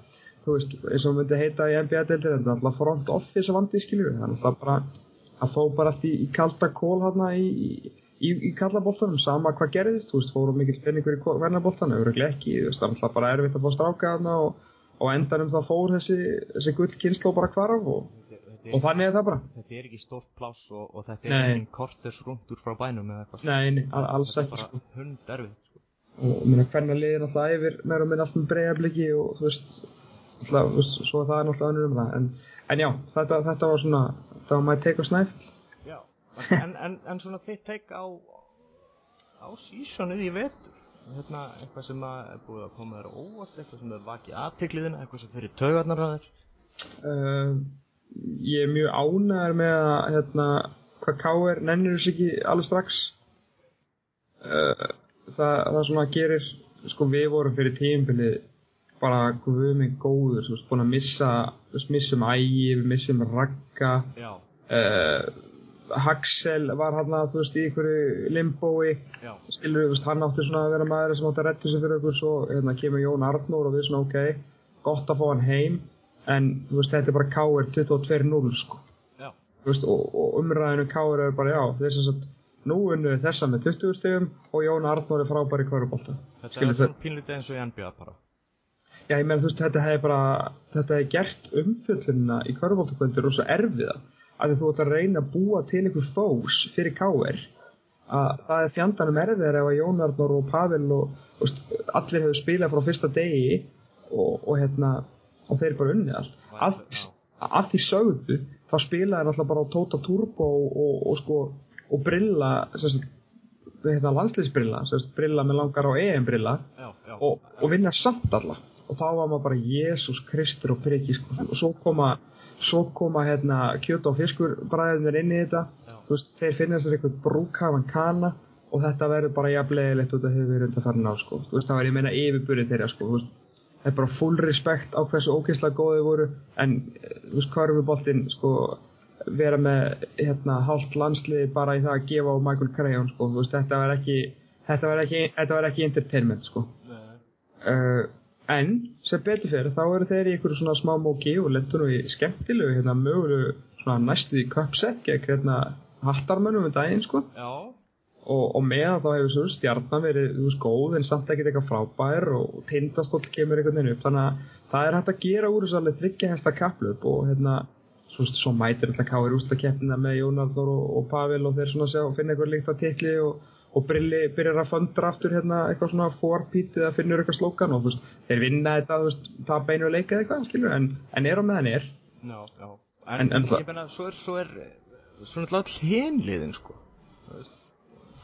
þú veist, eins og myndi heita í NBA-deildir þetta er náttúrulega front office vandi, skiljur það er náttúrulega bara að fá bara allt í, í kalda kól hérna í, í, í kallaboltanum, sama hvað gerðist þú veist, fóru mikill peningur í vernaboltanum öruglega ekki, þú veist, það er bara erfitt að fá stráka hérna og, og endanum það fór þessi, þessi gull kynnsló bara hvarf og, þetta og þannig er það bara þetta er ekki stórt pláss og, og þetta er Nei. engin korters rúndur frá bænum eða eitthvað nei, nei, al- alls þetta ekki er sko. bara hund erfið sko. og mér hvernig liðin alltaf yfir meira og minna allt með breyðabliki og þú veist, alltaf, þú veist svo það er náttúrulega önnur um það en, en já, þetta, þetta var svona þetta var maður teik á snæft en, en, en svona þitt teik á á sísonið í vetur? Hérna, eitthvað sem að er búið að koma þér óvart eitthvað sem er vakið aðtikliðina eitthvað sem fyrir taugarnar að þér? Uh, ég er mjög ánæður með að hérna, hvað K.R. nennir þessu ekki alveg strax. Uh, það, það svona gerir sko við vorum fyrir tímbilið bara guð mig góður þú veist búin að missa veist missum ægi, við missum ragga. Já, uh, Haxel var hann að þú veist í einhverju limbói. Já, skilur, veist, hann átti svona að vera maður sem átti að redda sig fyrir okkur svo hérna kemur Jón Arnór og við svona ok gott að fá hann heim en þú veist, þetta er bara KR 22-0 sko. Já, Þú veist, og, og umræðinu KR er bara já þess að nú unnu þessa með 20 stegum og Jón Arnór er frábær í kvörubólta þetta er svona pínlítið eins og í NBA bara. já ég meina þú veist, þetta hefði bara þetta hefði gert umfjöllunina í kvörubóltakvöndir og svo erfiða að þú ætti að reyna að búa til einhver fós fyrir KR að það er fjandanum erfiðar ef að Jón Arnór og Pavel og veist, allir hefur spilað frá fyrsta degi og, og hérna og þeir bara unnið allt. Að, að því sögðu þá spilaði náttúrulega bara á Tóta Turbo og, og, og sko og brilla sagt, hérna, landsliðsbrilla sem sagt, brilla með langar á EM brilla Já, já, og, og vinna samt alla. Og þá var maður bara Jésús Kristur og priki sko, og svo koma svo koma hérna kjöt og fiskur bræðinir inn í þetta Já. þú veist, þeir finna sér eitthvað brúkafan kana og þetta verður bara jafnlegilegt og þetta hefur verið undarfærin á sko. þú veist, það var ég meina yfirburið þeirra sko. þú veist, það er bara full respekt á hversu ógeðslega góðið voru en eh, þú veist, körfuboltinn sko, vera með hérna, hálft landsliði bara í það að gefa á Michael Crayon sko. þú veist, þetta var ekki þetta var ekki, þetta var ekki entertainment sko. Uh, en sem betur fyrir þá eru þeir í einhverju svona smá móki og lendur nú í skemmtilegu hérna mögulegu svona næstu í köpsett gegn hérna hattarmönnum um daginn sko. Já, og, og með þá hefur svo stjarnan verið þú veist góð en samt ekkert eitthvað frábær og tindastóll kemur einhvern veginn upp. Þannig að það er hægt að gera úr þessu alveg þryggja hesta kaplup og hérna svo, svo mætir alltaf káir úslakeppnina með Jónardor og, og Pavel og þeir svona sjá finna eitthvað líkt á titli og, og Brilli byrjar að föndra aftur hérna eitthvað svona forpít eða finnur eitthvað slókan og veist, þeir vinna þetta það beinu að leika eða eitthvað skilur en, en er á meðan er já, já. En- En, en ég meina, svo er, svo er, svo er náttúrulega all hinliðin, sko.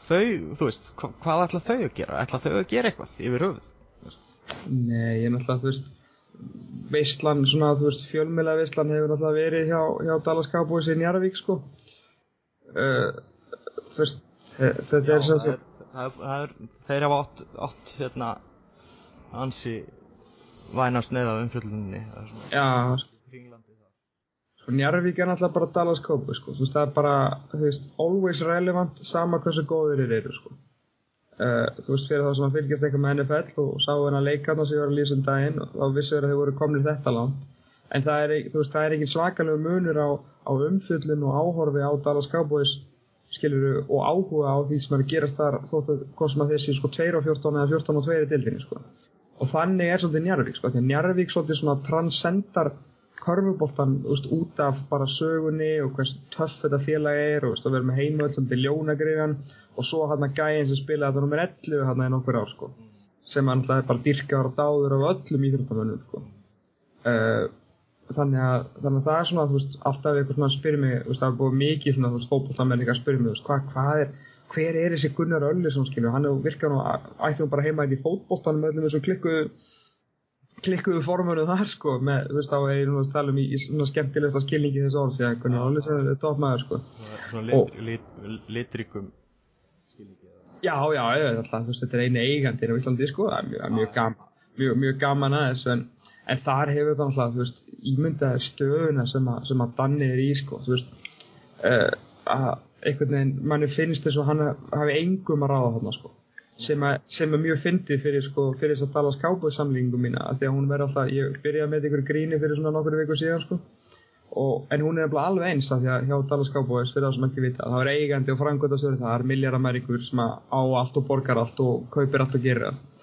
Þau, þú veist, hva, hvað ætla þau að gera? Ætla þau að gera eitthvað yfir höfuð? Nei, ég náttúrulega, þú veist veistlan, svona, þú veist, fjölmjöla veistlan hefur náttúrulega verið hjá, hjá Dallas Cowboys í Njarvík, sko uh, þú veist þetta er það sagt er, það það er, þeir hafa átt, átt hérna, ansi vænast neða af umfjöldunni. það já, sko, það. sko, Njarvík er náttúrulega bara Dallas Cowboys, sko, þú veist, það er bara þú veist, always relevant, sama hversu góðir þeir eru, sko Uh, þú veist fyrir þá sem að fylgjast eitthvað með NFL og sá hennar leikarna sem ég var að lýsa um daginn og þá vissu þeir að þeir voru komnir þetta langt en það er, veist, það er ekki svakalegu munur á, á umfjöllun og áhorfi á Dallas Cowboys skiluru og áhuga á því sem er að gerast þar þótt að hvað sem að þeir séu sko 2 og 14 eða 14 og 2 í dildinni sko. Og þannig er svolítið Njarvík sko því að Njarvík svolítið svona transcendar körfuboltan úst, út af bara sögunni og hversu töff þetta félag er og, úst, og verður með heimöld til ljónagrifjan og svo hann að gæðin sem spilaði þetta nummer 11 hann í nokkur ár sko sem alltaf er bara dyrkaður og dáður af öllum íþróttamönnum sko. Uh, þannig, að, þannig að það er svona veist, alltaf eitthvað svona að spyrja mig veist, það er búið mikið svona fótbollamenninga að spyrja mig veist, hvað, hvað er hver er þessi Gunnar Öllisson skilju hann virkað nú ætti nú bara heima í fótboltanum með öllum þessu klikkuðu klikkuðu formunu þar sko með, þú veist, þá er ég nú að tala um í, í svona skemmtilegsta skilningi þessu orð því að Gunnar Öllisson er toppmaður sko. Svona, lit, lit, litrikum skilningi. Já, já, ég veit alltaf, þú veist, þetta er eini eigandinn á Íslandi, sko, það er mjög, mjög, gaman, mjög, mjög gaman að þessu, en, en þar hefur það alltaf, þú veist, ímyndaði stöðuna sem að, sem að Danni er í, sko, þú veist, uh, að einhvern veginn, manni finnst þess að hann hafi engum að ráða þarna, sko, sem, að, sem er mjög fyndið fyrir, sko, fyrir þess að Dallas Cowboys samlíkingu mína, af því að hún verður alltaf, ég byrjaði með einhverju gríni fyrir svona nokkur vikur síðan, sko, og, en hún er alveg eins af því að hjá Dallas Cowboys fyrir það sem ekki vita það er eigandi og frangöndastöður það er miljardamæringur sem að á allt og borgar allt og kaupir allt og gerir allt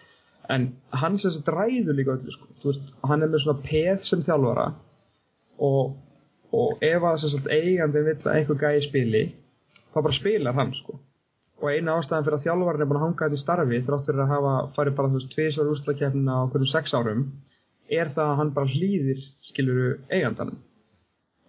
en hann sem þetta ræður líka öllu sko. Veist, hann er með svona peð sem þjálfara og, og ef að sem sagt, eigandin vill að einhver gæi spili þá bara spilar hann sko. og eina ástæðan fyrir að þjálfarin er búin að hanga þetta í starfi þráttur að hafa farið bara þú veist tvisvar úrslakefnina á hverjum sex árum er það að hann bara hlýðir skiluru eigandanum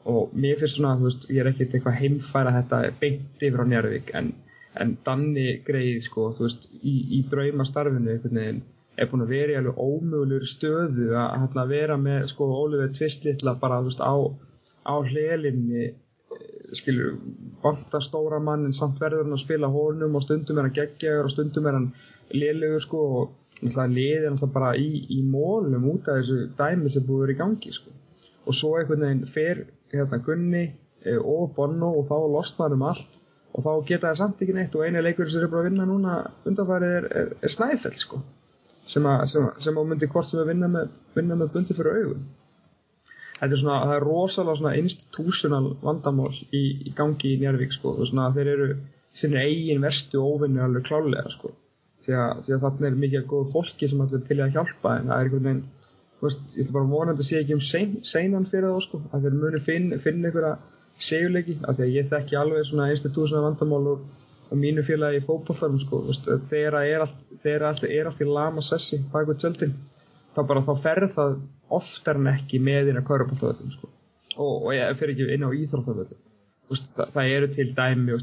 og mér finnst svona, veist, ég er ekkert eitthvað heimfæra þetta beint yfir á Njarðvík en, en Danni greið, sko, veist, í, í draumastarfinu einhvern veginn er búin að vera í alveg ómögulegur stöðu að hérna, vera með, sko, Ólífið Tvistlitla bara, veist, á, á hlelinni skilur, vanta stóra mann en samt verður hann að spila honum og stundum er hann geggjaður og stundum er hann lélugur sko og liðir náttúrulega bara í, í mólum út af þessu dæmi sem búið í gangi sko. Og svo einhvern veginn fer hérna Gunni eh, og Bonno og þá losnar um allt og þá geta það samt ekki neitt og eini leikur sem er bara að vinna núna undanfærið er, er, er Snæfell sko sem að, sem að, sem að myndi hvort sem að vinna með, vinna með bundi fyrir augun þetta er svona, það er rosalega svona institutional vandamál í, í gangi í Njárvík sko, og svona þeir eru sinni eigin verstu óvinni alveg klálega sko, því að, því að þarna er mikið góð fólki sem allir til að hjálpa en það er einhvern veginn, þú veist, ég ætla bara vonandi að sé ekki um sein, seinan fyrir það sko, að þeir muni finna finn einhverja segjuleiki, af því að ég þekki alveg svona institutional vandamál og, og mínu félagi í fókbóltarum sko, þegar er allt, allt allt í lama sessi bak við tjöldin þá bara þá ferð það oftar en ekki með inn á kaurabáltavöldum sko. og, og ég fer ekki inn á íþróttavöldum það, það eru til dæmi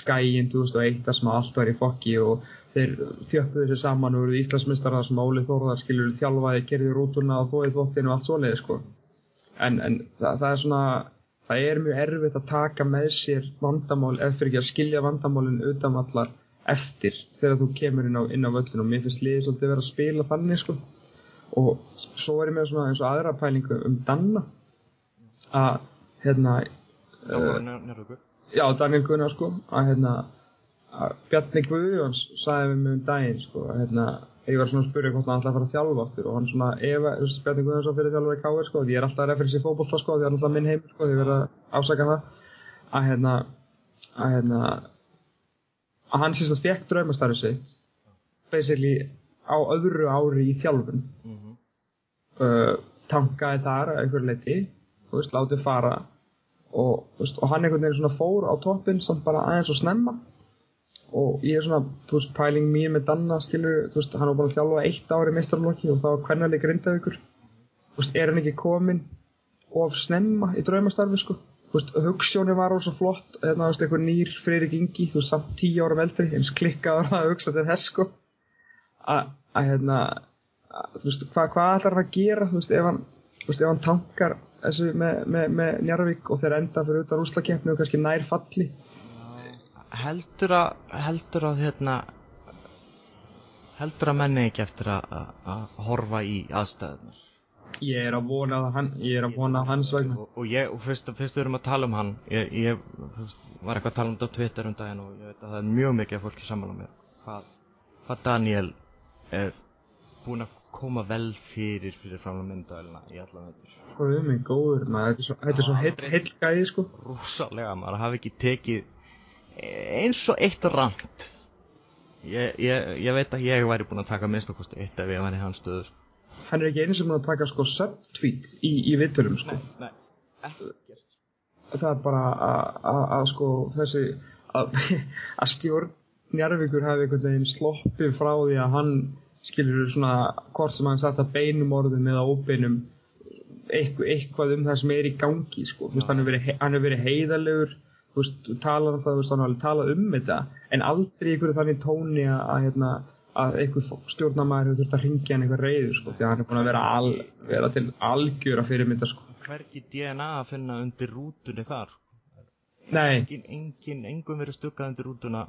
skæin 2001 þar sem allt var í fokki og þeir tjöppuðu sér saman og eruð Íslandsmyndstara sem Óli Þórðar skilur þjálfaði, gerði rútuna og þóið þóttinu og allt svoleiði sko. en, en það, það er svona það er mjög erfitt að taka með sér vandamál ef fyrir ekki að skilja vandamálinn utanvallar eftir þegar þú kemur inn á, inn á völlin og mér finnst liðið svolítið verið að spila þannig sko. Og svo er ég með svona eins og aðra pælingu um Danna. Að hérna uh, já, Daniel Gunnar sko. Að hérna að Bjarni Guðjóns sagði við mig um daginn sko að hérna ég var svona að spyrja hvort hann ætlaði að fara að þjálfa áttur og hann svona, ef Bjarni Guðjóns var fyrir þjálfur í Káir sko, því ég er alltaf að referensi í fókbólta sko, því hann er alltaf minn heim sko, því að afsaka það. Að hérna að hérna að hann sést að fekk draumastarfið sitt basically á öðru ári í þjálfun. Mm -hmm. uh, tankaði þar að einhver leiti veist, látið fara og, veist, og hann einhvern veginn svona fór á toppin samt bara aðeins og snemma og ég er svona, þú veist, pæling mér með Danna, skilur, þú veist, hann var bara að þjálfa eitt ári mestrarlokki og það var hvernarleik reyndavíkur, þú veist, er hann ekki komin of snemma í draumastarfi, sko, þú veist, hugssjóni var alveg svo flott, eða, þú veist, einhver nýr Freyrik Ingi, þú veist, samt tíu ára veldri eins klikkaður að hugsa til þess, sko. Að hérna að, þú veist, hvað hva ætlar hann að gera þú veist, ef hann, veist, ef hann tankar þessu með, með, með Njarvík og þeir enda fyrir utan úslakeppni og kannski nær falli heldur að heldur að hérna heldur að menni ekki eftir að, að horfa í aðstæðunar ég er að vona að hann ég er að vona að hans vegna. Og, og ég, og fyrst, fyrst við erum að tala um hann ég, ég var eitthvað að tala um þetta á Twitter um daginn og ég veit að það er mjög mikið af fólki saman á mér. Hvað, hvað Daniel er búinn að koma vel fyrir fyrir framlega myndavelina í alla veitur Hvað er mig góður maður, þetta er svo, þetta er svo heill, heill gæði sko. Rósalega, maður hafi ekki tekið eins og eitt rand ég, ég, ég veit að ég væri búinn að taka minnst okkur eitt ef ég var í hans stöður Hann er ekki eins og búinn að taka sko subtweet í, í vitturum sko. Nei, nei, Það er bara að sko þessi að stjórn Njarvíkur hafi einhvern veginn sloppið frá því að hann skilur svona hvort sem hann satt að beinum orðum eða óbeinum eitthvað, um það sem er í gangi sko. hann hefur verið, verið heiðalegur veist, talar alltaf, veist, hann hefur talað um þetta en aldrei einhverju þannig tóni að, hérna, að einhver stjórnamaður þurft að ringja hann eitthvað reyður sko, því að hann er búin að vera, al, vera til algjör að fyrirmynda sko. Hvergi DNA að finna undir rútunni þar? Nei Engin, engin, engum verið stukkað undir rútuna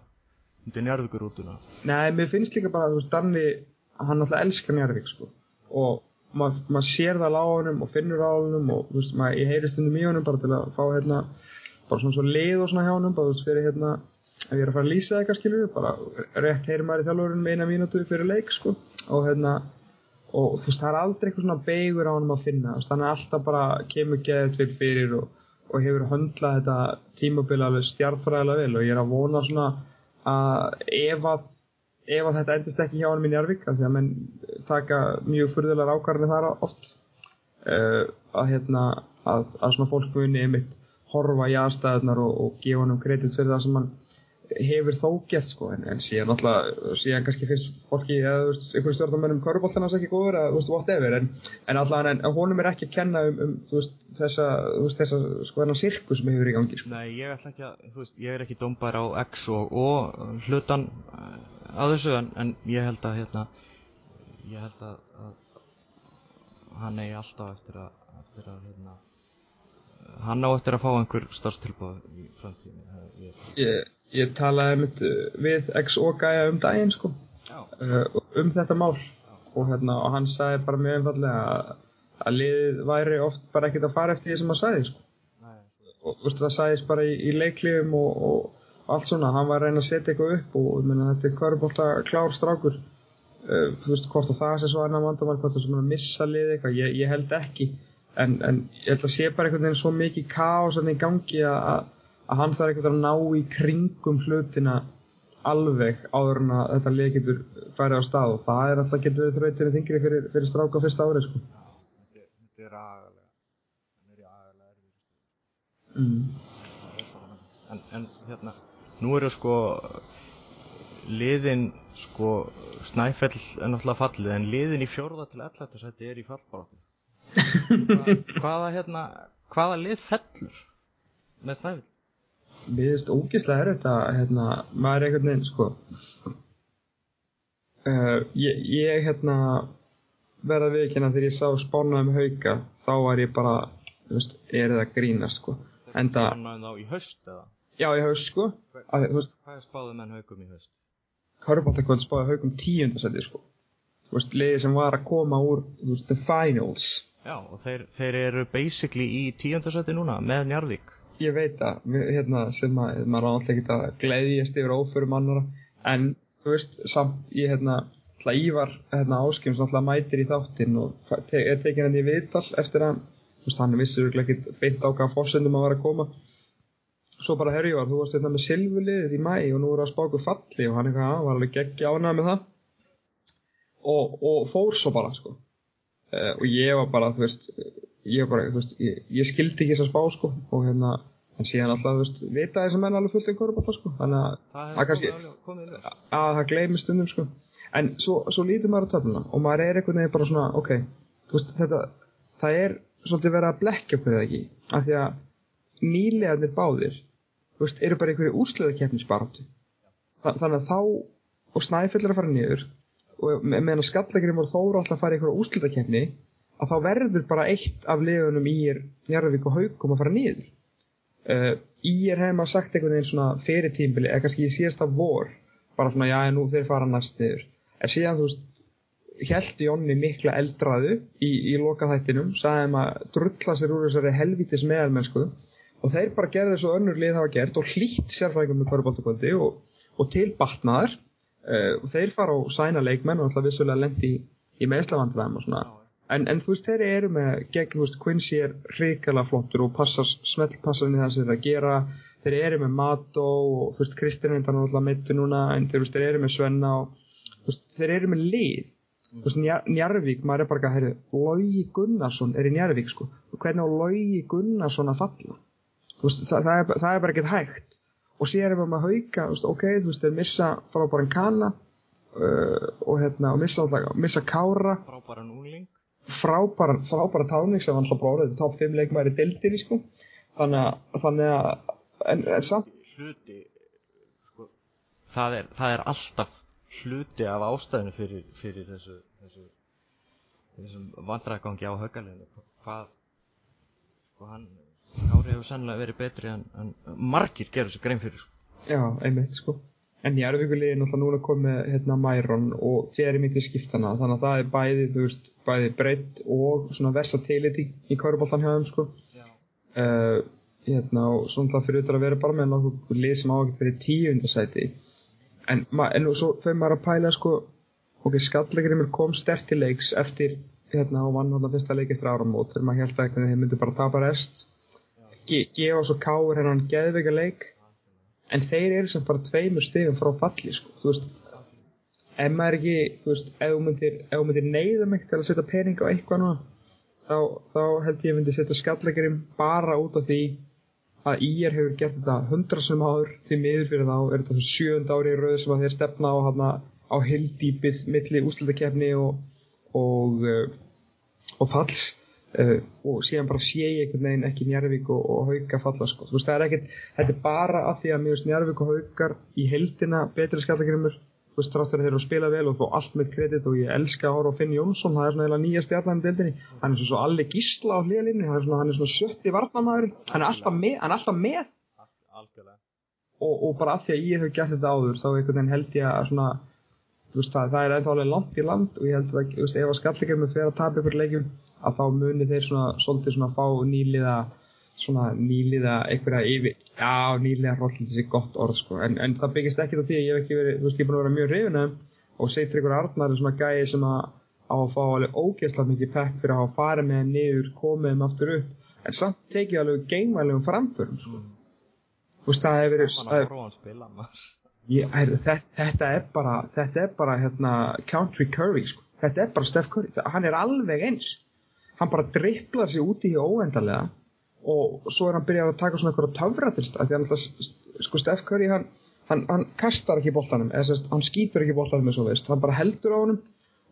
undir Njarvíkurútuna Nei, mér finnst líka bara, þú veist, Danni hann alltaf elskar Njarvík, sko og maður mað sér það á honum og finnur á honum og, þú veist, maður, ég heyri stundum í honum bara til að fá, hérna bara svona svo leið og svona hjá honum, bara, þú veist, fyrir, hérna ef ég er að fara að lýsa eitthvað, skilur bara rétt heyri maður í þjálfurinn með eina mínútu fyrir leik, sko, og hérna og þú veist, það er aldrei eitthvað svona beigur á honum að finna, hann er alltaf bara kemur geðið til fyrir og, og hefur höndlað þetta tímabili alveg stjartfræðilega vel. Og ég er að vona svona að ef að ef að þetta endist ekki hjá hann minn í Arvík því að menn taka mjög fyrðulegar ákvarðinni þar oft uh, að hérna að, að svona fólk muni einmitt horfa í aðstæðunar og, og gefa hann um kredit fyrir það sem hann hefur þó gert sko en, en síðan náttúrulega síðan kannski finnst fólki eða einhverju stjórnarmennum körubóltanars ekki góður þú veist whatever en, en alltaf en, honum er ekki að kenna um, um veist þessa veist þessa sko þennan sirku sem hefur í gangi sko. Nei ég ætla ekki að þú veist ég er ekki dómbar á X og O hlutan á þessu en, en ég held að hérna ég held að, að hann eigi alltaf eftir að, eftir að hérna hann á eftir að fá einhver starfstilbúð í framtíðinu ég... Ég, ég talaði mitt við XO gæja um daginn sko. Uh, um þetta mál. Og, hérna, og hann sagði bara mjög einfallega að, að liðið væri oft bara ekkert að fara eftir því sem hann sagði sko. og veist, það sagðist bara í, í leikliðum og, og allt svona, hann var að reyna að setja eitthvað upp og minna, þetta er kvörubólta klár strákur. Uh, þú veist hvort og það sé svo annar vandamál hvort það sem að missa liðið eitthvað, ég, ég held ekki en, en ég held að sé bara einhvern veginn svo mikið káos að það í gangi að, að hann þarf einhvern veginn að ná í kringum hlutina alveg áður en að þetta lið getur færið á stað og það er alltaf getur verið þrautinni þingri fyrir, fyrir stráka fyrsta árið sko. þetta er agalega hann er í agalega erfið mm. en, en hérna nú eru sko liðin sko Snæfell er náttúrulega fallið en liðin í fjórða til 11. seti er í fallbarátu Hva, hvaða hérna hvaða lið fellur með Snæfell? Mér finnst ógíslega erfitt að hérna, maður er einhvern veginn sko uh, ég, ég hérna verða við ekki hérna þegar ég sá spána um hauka þá var ég bara, veist, er það grínast sko. En það, Spánaði þá í haust eða? Já ég haust sko. Að, þú veist, hvað er spáðu menn haugum í haust? Körbáttakvöld spáði haukum tíundasetti sko. Veist, liði sem var að koma úr the finals já og þeir, þeir eru basically í tíundasæti núna með Njarvík ég veit það, mér- hérna, sem að maður alltaf ekki að gleiðjast yfir óförum annara en þú veist, samt ég hérna, alltaf Ívar hérna, Áskjum sem alltaf mætir í þáttinn og te er tekin henni í viðtal eftir að þú veist, hann vissir ekki beint á hvaða fórsendum að vera að koma. Svo bara herri Ívar, þú varst hérna með silfuliðið í mæ og nú er að spáku falli og hann eitthvað, "Ah, var alveg geggja ánægð með það. Og, og fór svo bara sko uh, og ég var bara, þú veist ég bara, þú veist, ég, ég skildi ekki þess að spá sko og hérna, en síðan alltaf, þú veist, vita þess að menn alveg fullt um korfballa sko, þannig að, það að kannski, ljós. að það gleymist stundum sko, en svo, svo lítur maður á töfluna og maður er einhvern veginn bara svona, ok, veist, þetta, það er svolítið verið að blekkja okkur eða ekki, af því að nýlegaðnir báðir, veist, eru bara einhverju úrsliðakeppnisbaráttu, Þa, þannig að þá, og snæfell er að fara niður, og me- meðan að skallagrim og þóra alltaf að fara í einhverju úrslitakeppni að þá verður bara eitt af liðunum í er Njarðvík og Haukum að fara niður. Uh, í er hefði maður sagt einhvern veginn svona fyrir tímbili eða kannski í síðasta vor bara svona já nú þeir fara næst niður. En síðan þú veist held Jónni mikla eldraðu í, í lokaþættinum, sagði að drulla sér úr þessari helvítis meðalmennsku og þeir bara gerði svo önnur lið hafa gert og hlýtt sérfræðingum með kvöruboltakvöldi og, og til batnaðar og þeir fara og sæna leikmenn og alltaf vissulega lendi í, í meðslavandræðum og svona. En, en þú veist þeir eru með gegn, veist Quincy er hrikalega flottur og passar, smelt passar inn í það sem þeir að gera. Þeir eru með Mato og þú veist Kristinn er alltaf meittu núna en þeir, veist, þeir eru með Svenna og veist, þeir eru með lið. Þú veist, Njar- Njarðvík, maður er bara að herri, Logi Gunnarsson er í Njarðvík sko. Hvernig á Logi Gunnarsson að falla? Þú veist, það, það, er, það er bara ekkert hægt og síðan er maður að hauka veist, ok, þú veist, þeir missa frábæran Kana uh, og hérna, og missa, alltaf, missa Kára. Frábæra núling frábæra, frábæra táning sem var alltaf bara orðið top 5 leikmæri deildinni sko. Þannig að, þannig að en, en samt hluti sko, það, er, það er alltaf hluti af ástæðinu fyrir, fyrir þessu, þessu þessum vandræðgangi á haugaleginu hvað sko hann Kári hefur sannlega verið betri en, en margir gerur sér grein fyrir sko. Já, einmitt sko. En Jærvíkuliði er náttúrulega núna komið hérna Myron og Jeremy til skiptana þannig að það er bæði, þú veist, bæði breytt og svona versatility í kauruboltan hjá þeim sko. Já. Uh, hérna og svona fyrir auðvitað að vera bara með nokkuð lið sem á að geta verið tíundasæti en, en svo fyrir maður að pæla sko ok, skallegrimur kom stert til leiks eftir hérna og vann hann fyrsta leik eftir áramót þegar maður held að þeir myndu bara tapa rest gefa svo káur hennan geðveika leik. En þeir eru sem bara tveimur stigum frá falli sko, þú veist ef maður ekki, þú veist, ef þú myndir neyða mig til að setja pening á eitthvað núna þá, þá held ég að myndi setja skallegrim bara út af því að IR hefur gert þetta hundra sem áður því miður fyrir þá er þetta sjönda ári í röð sem að þeir stefna á, hana, á hildýpið milli úslutakefni og, og, uh, og falls uh, og síðan bara sé ég einhvern veginn ekki Njarvík og, og Hauka falla sko. Þú veist, það er ekkert, þetta er bara að því að finnst Njarvík og Haukar í heldina betri skallagrimur þú veist, þráttur að þeir eru að spila vel og fá allt með kredit og ég elska að horfa á Finn Jónsson, það er svona nýja stjarnan í deildinni, hann er svona svo allir gísla á hlýðalínu, hann er svona, er sjötti varnamæður, hann er alltaf með, hann er alltaf með Algjörlega. og, og bara af því að ég hef gert þetta áður þá held ég að svona veist, það, það er ennþá alveg langt í land og ég held að veist, ef að skallegjum er fyrir að tapa ykkur leikjum að þá muni þeir svona svolítið svona fá nýliða svona nýliða einhverja yfir já, nýliða rollið þessi gott orð sko en, en það byggist ekkert á því að ég hef ekki verið þú veist, ég er búin að vera mjög af þeim og segir ykkur Arnar er svona gæi sem að á að fá alveg ógeðslega mikið pekk fyrir að hafa farið með þeim niður, komið þeim aftur upp en samt tekið alveg geinvælegum framförum sko. Þú veist, það hefur verið Hann það- að horfa á hann spila maður. Ég, er, þetta, þetta er bara, þetta er bara hérna, Country Curry sko. þetta er bara Steph Curry, það, hann er alveg eins. Hann bara dripplar sig úti í óendarlega og svo er hann byrjað að taka svona eitthvað töfraþrist af því hann alltaf, sko Steph Curry hann, hann, hann kastar ekki sérst, hann skýtur ekki veist. Hann bara heldur á honum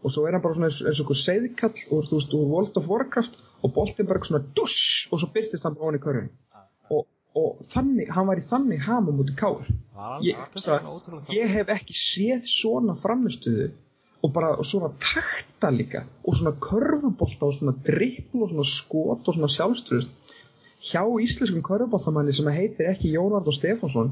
og svo er hann bara svona eins, og seiðkall úr, veist, úr World of Warcraft og boltin bara svona dusch og svo byrtist hann bara ofan í körfinu og, og þannig, hann var í þannig hama mútið hann- ég, það, ég hef ekki séð svona framistuðu og bara svona takta líka og svona körfubolta og svona drippl og svona skot og svona sjálfströðust hjá íslenskum körfuboltamanni sem heitir ekki Jónard og Stefánsson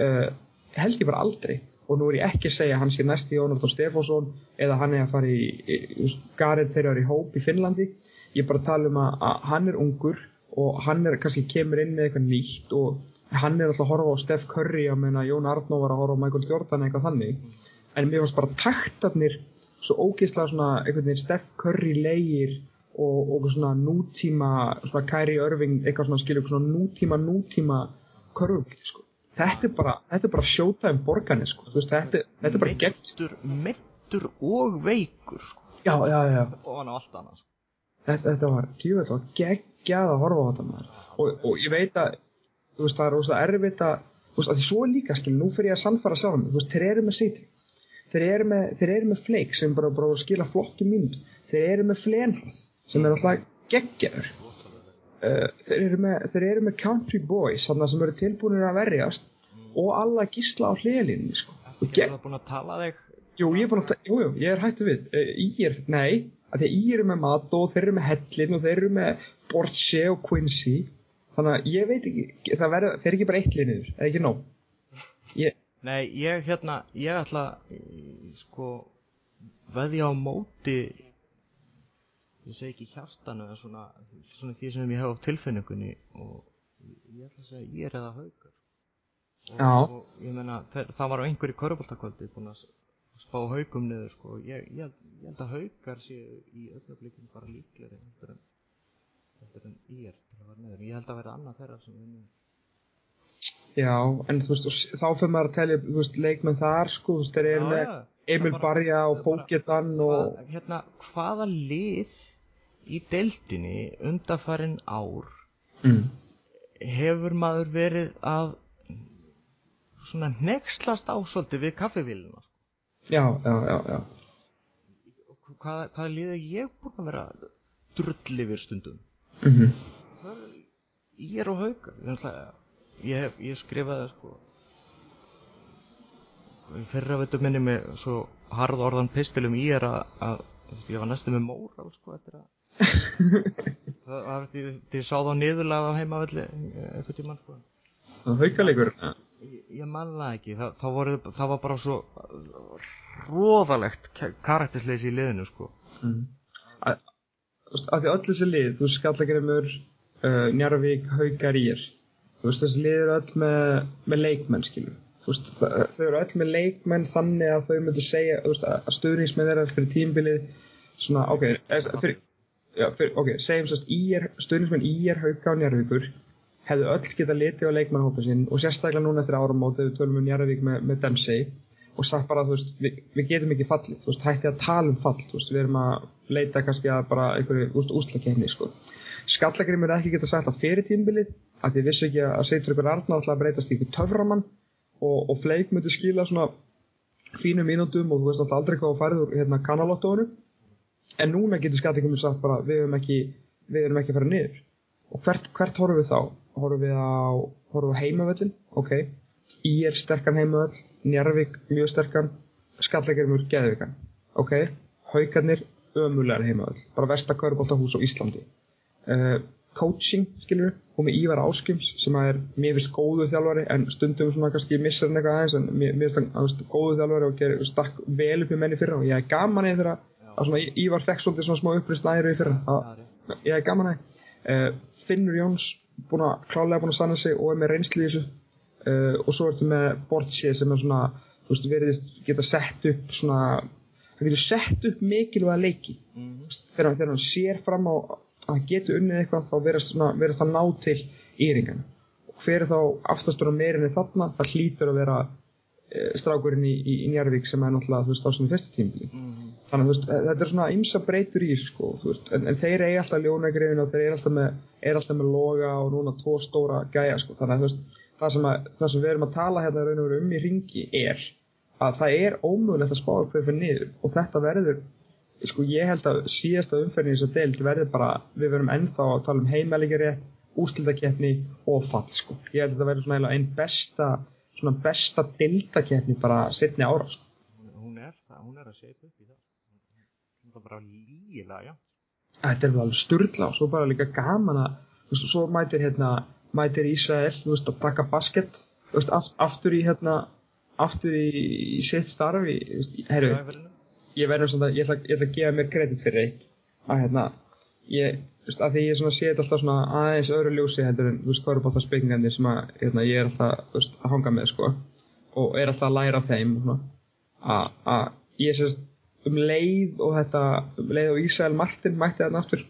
uh, held ég bara aldrei. Og nú er ég ekki að segja að hann sé næsti Jónard og Stefánsson eða hann er að fara í, í, í Gareth þegar er í hóp í Finnlandi. Ég bara tala um að, að hann er ungur og hann er kannski kemur inn með eitthvað nýtt og hann er alltaf að horfa á Steph Curry að Jón Arnó var að horfa á Michael Jordan eitthvað þannig en mér fannst bara taktarnir svo ógeðslega svona einhvern veginn Steph Curry leigir og, og svona nútíma svona Kyrie Irving eitthvað svona skilur svona nútíma nútíma körfubolti sko þetta er bara þetta er bara showtime borgarni sko veist þetta, þetta er bara gegn meiddur og veikur sko. já já já og hann á allt annað sko. Þetta, þetta var tjúvöld og geggjað að horfa á þetta maður. Og, og ég veit að þú veist, það er rosa erfitt að þú veist, að því svo líka, skil, nú fyrir ég að sannfara sjálf veist, þeir eru með sitri þeir eru með, þeir eru með fleik sem bara, bara skila flottu mínút þeir eru með flenrað sem er alltaf geggjaður. Uh, þeir, eru með, þeir eru með country boys sem eru tilbúinir að verjast og alla gísla á hliðlinni sko. og Ég gegn er búin að tala þig? Jú, ég er að, jú, jú, ég er hættu við. Uh, Í er, nei, að því að í eru með mat og þeir eru með hellin og þeir eru með Borche og Quincy. Þannig að ég veit ekki, það verður, þeir eru ekki bara eitt liðniður, eða ekki nóg. Ég, Nei, ég hérna, ég ætla sko veðja á móti ég segi ekki hjartanu en svona, svona því sem ég hef á tilfinningunni og ég ætla að segja ég er eða haugur og, Já. og ég meina, það, var á einhverju köruboltakvöldi búin að spá haugum niður sko, ég, ég, ég held að haugar séu í öllablikinu bara líklegri heldur en en ég er til að vera niður, ég held að vera annað þeirra sem við já, en þú veist, þá fyrir maður að telja, veist, leikmenn þar, sko, þú veist, þeir eru með. Emil Barja og Fógetan og, Hvað, hérna, hvaða lið í deildinni undarfærin ár mm, hefur maður verið að svona hnekslast á svolítið við kaffivélina sko? Já, já, já, já. hvaða, hvaða lið er ég búin að vera drull yfir stundum Mm ég er á hauga ég, ég, skrifaði sko fyrra veitum minni með svo harð orðan pistilum í er að, að ég var næstu með móral sko eftir að það var því því ég sá þá niðurlega á heimavelli einhvern tímann sko Það haukalegur. Ég, ég man það ekki það, það, voru, það var bara svo róðalegt karaktersleysi í liðinu sko Mm. Að af því öll þessi lið, þú veist, Skallagrimur, uh, Njarvík, Haukar, Ír, þú veist, þessi lið eru öll með, með leikmenn, skilur. Þú veist, þa- þau eru öll með leikmenn þannig að þau myndu segja, veist, að stuðningsmenn þeirra fyrir tímbilið, svona, ok, eða, fyrir, já, fyrir, ok, segjum sérst, stuðningsmenn Ír, Hauka og Njarvíkur, hefðu öll geta litið á leikmannhópa sinn og sérstaklega núna eftir áramót ef við tölum um Njarvík með, með Dempsey og sagt bara, veist, við, við getum ekki fallið, veist, hætti að tala um fall, veist, við erum að leita kannski að bara einhverju, úslakefni, sko. Skallagrimur ekki geta sagt að fyrir tímbilið, að þið vissu ekki að Seitur ykkur Arnar alltaf að breytast ykkur töframann og, og Fleik myndi skila svona fínum mínútum og þú veist alltaf aldrei hvað að færið úr hérna kanalottóinu en núna getur Skallagrimur sagt bara við erum ekki, við erum ekki að fara niður og hvert, hvert horfum við þá? Horfum við á, við á heimavöllin, ok, Í er sterkan heimavöll, Njarvík mjög sterkan, skallleikirmur geðvikan ok, haugarnir ömulegar heimavöld, bara versta körbóltahús á Íslandi. Uh, coaching, skilur, og með Ívar Áskims sem er mér vist góðu þjálfari en stundum svona kannski missar hann eitthvað aðeins en mér finnst hann góðu þjálfari og gerir stakk vel upp í menni fyrra. Og ég er gaman eða þeirra að svona Ívar fekk svolítið svona smá upprýst næri fyrra. Að, ég er gaman eða Finnur Jóns búin að klálega búin að sanna sig og er með reynsli í þessu. Uh, og svo ertu með Bortsið sem er svona þú veist, veriðist geta sett upp svona hann getur sett upp mikilvæga leiki. Mm -hmm. þegar, þegar hann sér fram á að hann getur unnið eitthvað þá verðast það ná til íringan og hver er þá aftastur á meirinni þarna? Það hlýtur að vera strákurinn í, í, í Njarvík sem er náttúrulega þú veist á svona fyrsta tímli mm -hmm. þannig að veist, þetta er svona ymsa breytur í sko, veist, en, en þeir eru alltaf ljónagreifin og þeir eru alltaf, er alltaf með loga og núna tvo stóra gæja sko, þannig að veist, það, sem að það sem við erum að tala hérna um í ringi er að það er ómögulegt að spá upp fyrir niður og þetta verður sko ég held að síðasta umferðin í þessu deild verður bara, við verum ennþá að tala um heimælingarétt, ústildakeppni og fall sko. Ég held að þetta verður svona einn besta, svona besta deildakeppni bara setni ára sko. Hún er það, hún er að setja upp í það. Hún er bara líla, já. Þetta er alveg sturdla og svo bara líka gaman að, veist, svo mætir hérna, mætir Ísrael, veist, að taka basket, veist, aftur í hérna, aftur í, í sitt starfi, herru, ég verður svona, ég ætla, ég ætla að gefa mér kredit fyrir eitt að hérna, ég, veist, að því ég sé þetta alltaf svona aðeins öðru ljósi heldur en, þú veist, spekingarnir sem að, hérna, ég er alltaf, þú veist, að hanga með, sko, og er alltaf að læra af þeim, svona, að, ég sést um leið og þetta, um leið og Ísæl Martin mætti þarna aftur,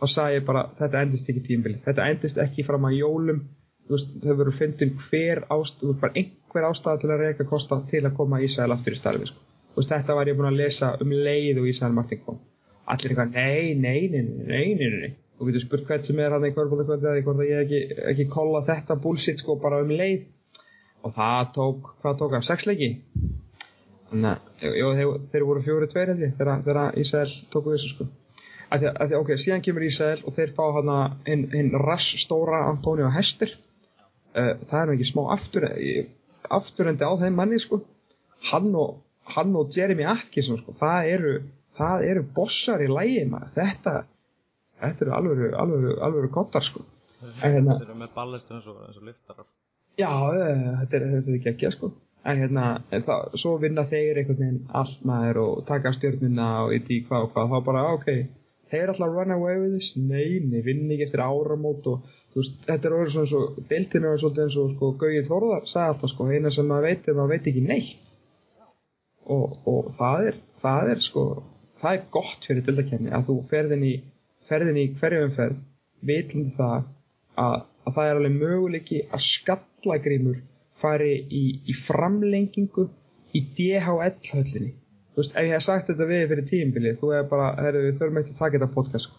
þá sagði ég bara, þetta endist ekki tímbili, þetta endist ekki fram að jólum, þú veist, þau verður fundin hver ástæð, bara einhver ástæð til að reyka kosta til að koma Ísæl aftur í starfi, sko. Og þetta var ég búin að lesa um leið og Ísæðan Martin kom allir eitthvað, nei, nei, nei, nei, nei, nei og við getum spurt hvert sem er hann í kvörbólakvöldi eða hvort að ég ekki, ekki kolla þetta bullshit sko bara um leið. Og það tók, hvað tók það, sex leiki? Þannig að, þeir, þeir voru fjóri tveir hefði þegar Ísæl tóku þessu sko. Að því, að því, ok, síðan kemur Ísæl og þeir fá hann hinn hin rass stóra Antonio Hester. Uh, það er ekki smá aftur afturendi á þeim manni sko. Hann og hann og Jeremy Atkinson sko, það eru, það eru bossar í lægi maður, þetta þetta eru alveg, alveg, alveg kottar sko. En hérna þetta eru með ballistu eins og, og liftar já, eh, þetta er, þetta er geggja sko. En hérna, en það, svo vinna þeir einhvern veginn allt maður og taka stjórnuna og eitthvað í hvað og hvað, þá bara, ok þeir er alltaf run away with this, nei, nei vinn ekki eftir áramót og veist, þetta er orðið svona eins og, deltinu er svolítið eins og sko, Gauði Þórðar sagði alltaf sko, eina sem maður veit er maður veit ekki neitt. Og, og það er það er sko, það er gott fyrir dildakefni að þú ferðin í ferðin í hverju umferð vitlandi það að, að það er alveg möguleiki að skallagrimur fari í, í framlengingu í DHL höllinni þú veist, ef ég hef sagt þetta við fyrir tíumbili þú er bara, herru, við þurfum eitthvað að taka þetta podcast sko.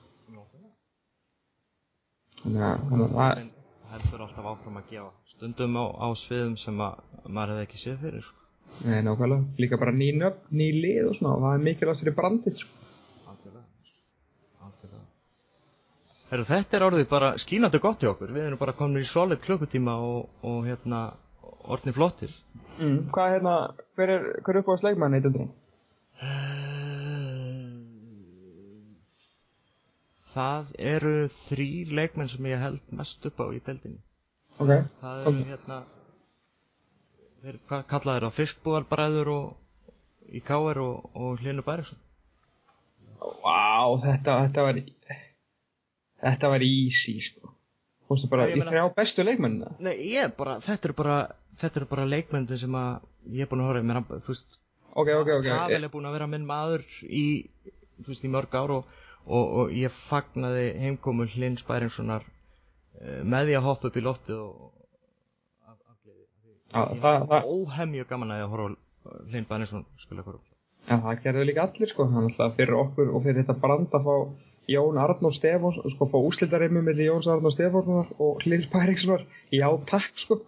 þannig að það heldur alltaf áfram að gefa stundum á, á sviðum sem að maður hefði ekki séð fyrir sko Nei, nákvæmlega. Líka bara ný nöfn, ný lið og svona og það er mikilvægt fyrir brandið, sko. Algjörlega. Algjörlega. Herru, þetta er orðið bara skínandi gott í okkur. Við erum bara komin í solid klukkutíma og, og hérna, orðni flottir. Mm, hvað er hérna, hver er, hver er upp á sleikmann í döndinni? Það eru þrý leikmenn sem ég held mest upp á í deldinni. Ok. Það eru okay. hérna þeir kallaði þeirra fiskbúarbræður og í K.R. og, og Hlinu Bæriksson Vá, þetta, þetta var þetta var easy sko. Þú veist bara, í þrjá bestu leikmennina? Nei, ég bara, þetta eru bara þetta eru bara leikmennin sem að ég er búin að horfa mér, þú veist Ok, ok, ok. Havel er búin að vera minn maður í þú veist, í mörg ár og, og, og ég fagnaði heimkomu Hlins Bærikssonar eh, með því að hoppa upp í loftið og Ég óhemju gaman að ég horfa Hlinn Bæninsson spila hverjum. Já, það gerðu líka allir sko, hann alltaf fyrir okkur og fyrir þetta brand að fá Jón Arnór Stefáns, sko, fá úslitarimmu með Jóns Arnór Stefánssonar og Hlinn Bærikssonar, já takk sko.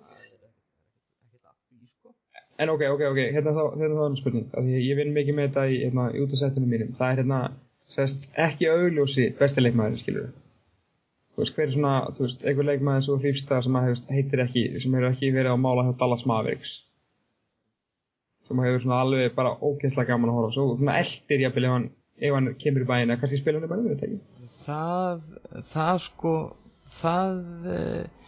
En ok, ok, ok, hérna þá, hérna þá er spurning, af því ég vinn mikið með þetta í, hérna, í út af setinu mínum, það er hérna, sérst, ekki augljósi bestileikmaður, skilur við þú veist, hver er svona, þú veist, einhver leikmaður svo hrýfsta sem að heitir ekki, sem hefur ekki verið á mála hjá Dallas Mavericks sem hefur svona alveg bara ógeðslega gaman að horfa á. Svo svona eldir jafnvel ef hann, ef hann kemur í bæinn eða kannski spila hann í við veit ekki. Það, það sko, það, uh,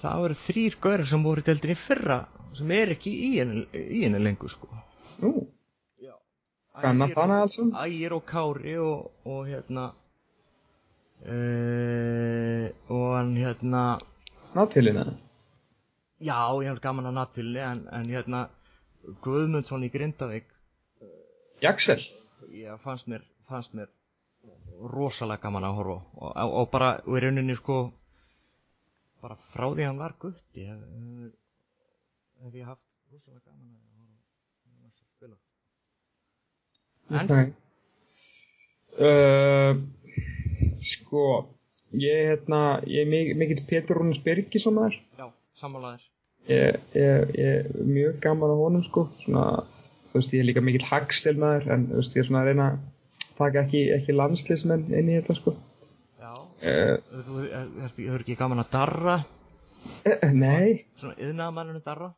það eru þrýr gaurar sem voru í deildinni í fyrra sem er ekki í henni, lengur sko. Nú, Já. Ægir og Kári og, og hérna, uh, og hann hérna, nátilina. já ég hef gaman að natilni en, en hérna Guðmundsson í Grindavík, Jaksel. ég fannst mér, fannst mér rosalega gaman að horfa og, og, og bara, og í rauninni sko bara frá því hann var gutti hef, hef, hef ég haft rosalega gaman að horfa hann spila En? Ok. Uh, sko, ég hérna, ég er mik mikill Pétur Rúnus Birgisson maður. já, sammálaðir Ég, ég, ég er mjög gaman af honum sko, svona, þú veist, ég er líka mikill Haxel maður, en þú veist, ég er svona að reyna að taka ekki, ekki landslismenn inn í þetta sko. já, Uh, þú hefur ekki gaman að darra uh, nei, svona yðnaðamanninu darra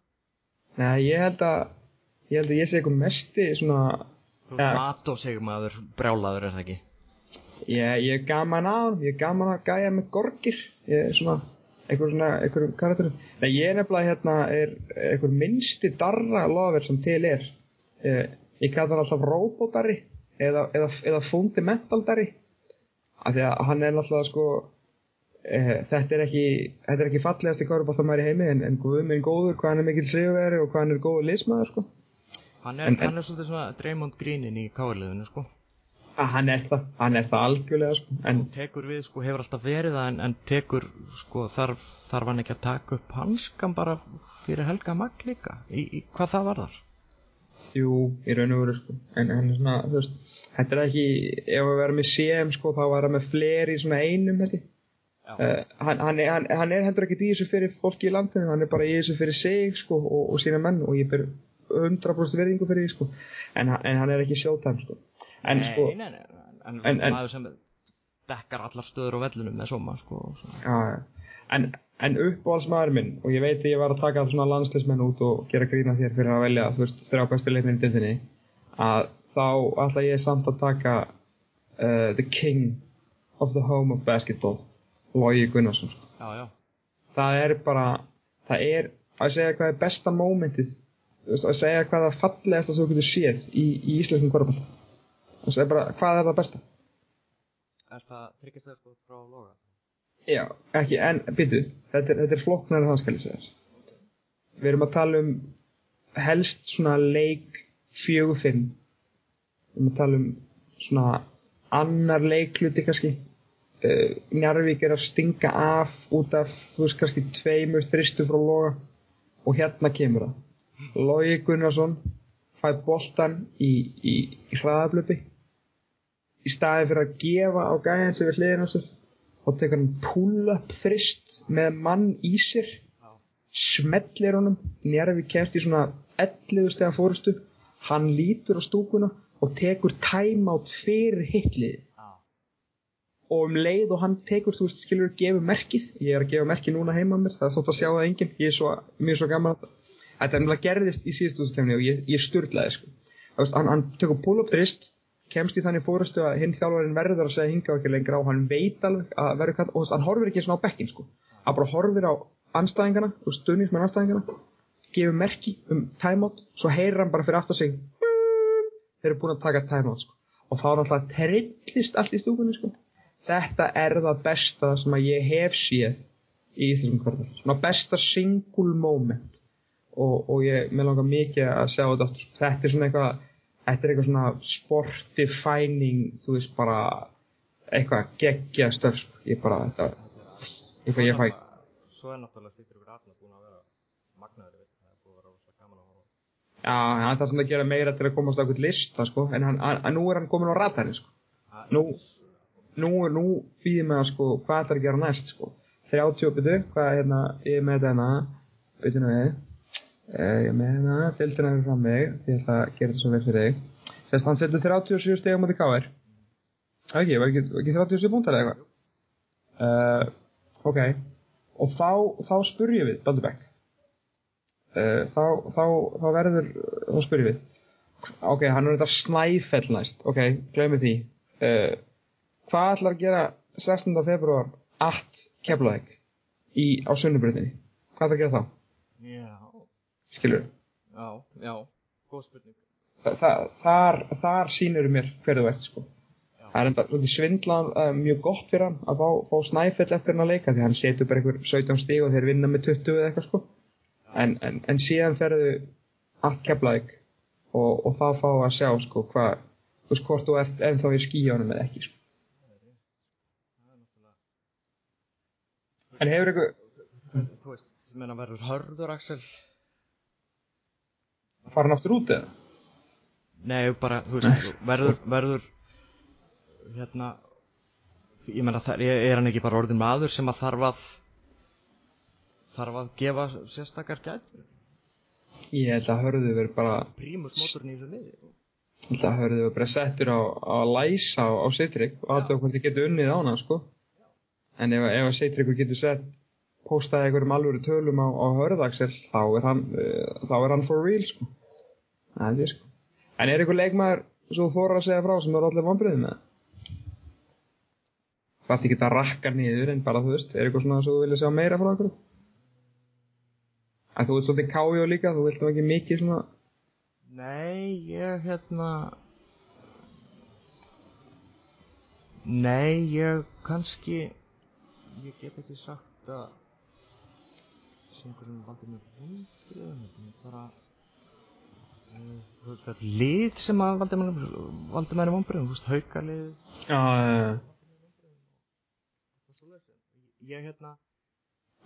nei, ég held að, ég held að ég sé eitthvað mesti svona, þú Ja. veist mat og segmaður brjálaður er það ekki ég, ég er gaman að ég er gaman að gæja með gorgir, ég er svona, eitthvað svona, eitthvað karakterum. Nei, ég er nefnilega hérna, er eitthvað minnsti darra lofer sem til er. Ég, ég kalla hann alltaf robotarri eða, eða, eða fundamentaldari. Af því að hann er náttúrulega sko, e, þetta er ekki, þetta er ekki korfbáttamæri í heimi en, en guð minn góður hvað hann er mikill sigurveri og hvað hann er góður liðsmaður sko. hann er, En- hann er svolítið svona Draymond Greenin í káarliðinu sko Að hann er það, hann er það algjörlega sko. En tekur við sko hefur alltaf verið það en, en tekur sko þarf, þarf hann ekki að taka upp hanskan bara fyrir Helga Magg líka í, í hvað það var þar Jú, í raun og veru sko en, en svona, þú veist, þetta er ekki ef við verðum með CM sko þá var það með fleiri í svona einum Já. uh, hann, hann, er- hann, hann er heldur ekki í þessu fyrir fólki í landinu, hann er bara í þessu fyrir sig sko og, og sína menn og ég ber 100% verðingu fyrir því sko en, en hann er ekki showtime sko en sko, nei, nei, nei, en, En- en- maður sem dekkar allar stöður á vellunum með soma sko og svona. já, já. en, en uppáhaldsmaður minn og ég veit að ég var að taka svona landslismenn út og gera grína þér fyrir að velja þú veist, þrjá bestu leikminn í dildinni að þá ætla ég samt að taka uh, the king of the home of basketball Logi Gunnarsson sko. já, já, það er bara það er að segja hvað er besta mómentið að segja hvað er fallegasta sem þú getur séð í, í íslenskum korfball segja bara hvað er það besta er það þryggjastæður sko frá loga Já, ekki, en byrju, þetta er, þetta er flokknar en það skal ég segja þér. Við erum að tala um helst svona leik fjögur fimm. Við erum að tala um svona annar leikluti kannski. Uh, Njarvík er að stinga af út af, þú veist, kannski tveimur þristu frá loga og hérna kemur það. Logi Gunnarsson fæ boltan í, í, í hraðablöpi í staði fyrir að gefa á gæðin sem við hliðin á sér. Og tekur hann pull-up þrist með mann í sér smellir honum Njarvi kemst í svona 11 stega fórustu hann lítur á stúkuna og tekur timeout fyrir hitlið já, og um leið og hann tekur, þú veist, skilur gefur merkið, ég er að gefa merkið núna heima mér það er þótt að sjá það enginn, ég er svo mjög svo gaman að þetta er nefnilega gerðist í síðustu og ég, ég sturlaði sko. Hann, hann tekur pull-up þrist kemst í þannig fórustu að hinn þjálfarinn verður að segja hinga ekki lengra og hann veit alveg að verður kall og hann horfir ekki svona á bekkin sko hann bara horfir á anstæðingana og stuðnings með anstæðingana gefur merki um timeout svo heyrir hann bara fyrir aftur sig þeir eru búin að taka timeout sko. og þá er náttúrulega trillist allt í stúkunni sko. þetta er það besta sem að ég hef séð í Íslandsum kvörðar svona besta single moment og, og ég, mér langar mikið að sjá þetta sko. þetta er svona eitthvað þetta er eitthvað svona sport defining þú veist bara eitthvað geggja stöf sko. ég bara þetta eitthvað ég fæ svo er náttúrulega Stíkur ykkur Arna búin að vera magnaður það er búin að vera rosa gaman að horfa. Já, hann þarf svona að gera meira til að komast á eitthvað lista, sko, en hann, hann, nú er hann komin á ratarinn, sko. Það- Nú, nú, nú býðum við að, sko, hvað ætlar að gera næst, sko. 30, byrju, hvað er hérna, ég er með þetta hérna, nú við, ég er með hérna, dildina er fram mig, því ég að gera þetta svo vel fyrir þig. Sérst, hann setur 37 stegum á því káir. Ekki, var ekki, ekki 37 búntar eða eitthvað? Uh, ok, og þá, þá spurjum við, Baldur Beck, uh, þá, þá, þá verður, þá spyrir við, ok, hann er þetta snæfell næst, ok, glemir því, uh, hvað ætlar að gera 16. februar at Keflavík á sunnubröðinni? Hvað ætlar að gera þá? Já, Skilur já, já, góð spurning. Þa, það, þar, þar sýnir mér hver þú ert, sko. Það er enda svindlan uh, mjög gott fyrir hann að fá, fá snæfell eftir hann að leika því hann setur bara einhver 17 stíg og þeir vinna með 20 eða eitthvað sko. En, en, en síðan ferðu allt keflaðik og, og þá fá að sjá sko hvað, þú veist hvort þú ert ennþá í skíjónum eða ekki sko. En hefur eitthvað, Þú veist, sem en að verður hörður, Axel? Fara hann aftur út eða? Nei, bara, þú veist, verður, verður, hérna, ég meina, er hann ekki bara orðin maður sem að þarf að, þarf að gefa sérstakar gætur? Ég held að hörðu verið bara, Prímus mótorinn í þessu liði. ég held að hörðu verið bara settur á, á læsa á, á Seitrygg og aðtöða hvort þið getur unnið á hana sko. En ef, ef að Seitryggur getur sett, postaði einhverjum alvöru tölum á, á hörðaksel, þá er hann, uh, þá er hann for real sko. Það er sko. En er einhver leikmaður svo þú þórar að segja frá sem er allir vonbriðið með? Það er ekki að rakka niður en bara þú veist, er eitthvað svona sem þú vilja sjá meira frá okkur? En þú ert svolítið kájó líka, þú vilt nú ekki mikið svona Nei, ég, hérna, nei, ég kannski, ég get ekki sagt að, sem einhverjum valdi mér vonbrigðum, þetta er bara, það er lið sem að valdi mér, valdi mér vonbrigðum, þú veist, haukalið, Já, ég, hérna,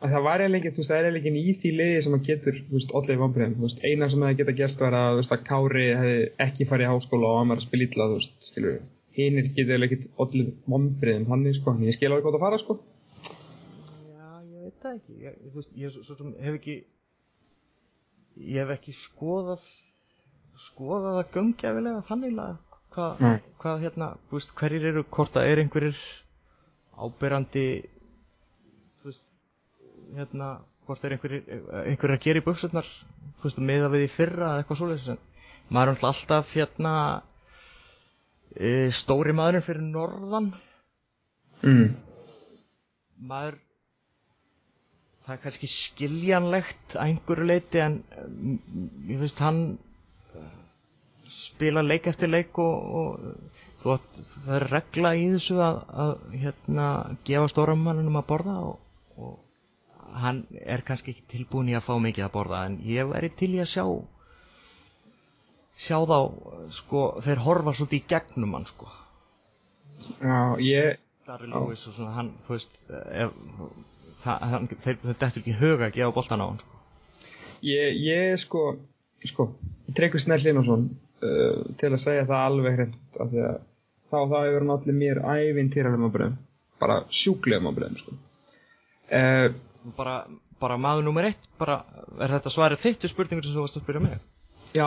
að það var eiginlega ekki, þú veist, það er eiginlega ekki í því liði sem að getur, þú veist, allir vonbreyðum, þú veist, eina sem það geta gerst var að, þú veist, að Kári hefði ekki farið í háskóla og hann var að spila illa, þú veist, skilur við, hinnir getur eiginlega ekki allir vonbreyðum, þannig, sko, en ég skil alveg hvað það fara, sko. Já, ég veit það ekki. Ég, þú veist, ég svo, svo sem hef ekki, ég hef ekki skoðað, skoðað að gömgjafilega þannig að hvað, Nei. hvað hérna, veist, hverjir eru, hvort það er einhverjir áberandi, þú veist, hérna, hvort er einhverjir, einhverjir að gera í veist, meða við í fyrra eða eitthvað en maður er alltaf, hérna, e, stóri maðurinn fyrir norðan, Mm. maður það er kannski skiljanlegt að einhverju leiti en um, ég finnst hann spila leik eftir leik og, og átt, það er regla í þessu að, að hérna, gefa stóramannunum að borða og, og hann er kannski ekki tilbúin í að fá mikið að borða en ég væri til í að sjá sjá þá sko, þeir horfa svolítið í gegnum hann sko Já, ég, Darri. Lewis og svona hann, þú veist ef, það, hann, þeir, þeir dettur ekki huga að gefa boltan á hann sko. ég, ég, sko, sko, Tryggvi Snell Hlinason, uh, til að segja það alveg hreint, af því að þá það hefur hann allir mér ævintýralegum að breyðum, bara sjúklegum að breyðum, sko. Uh, bara, bara maður nummer eitt bara, er þetta svarið þitt við spurningur sem þú varst að spyrja mig Já.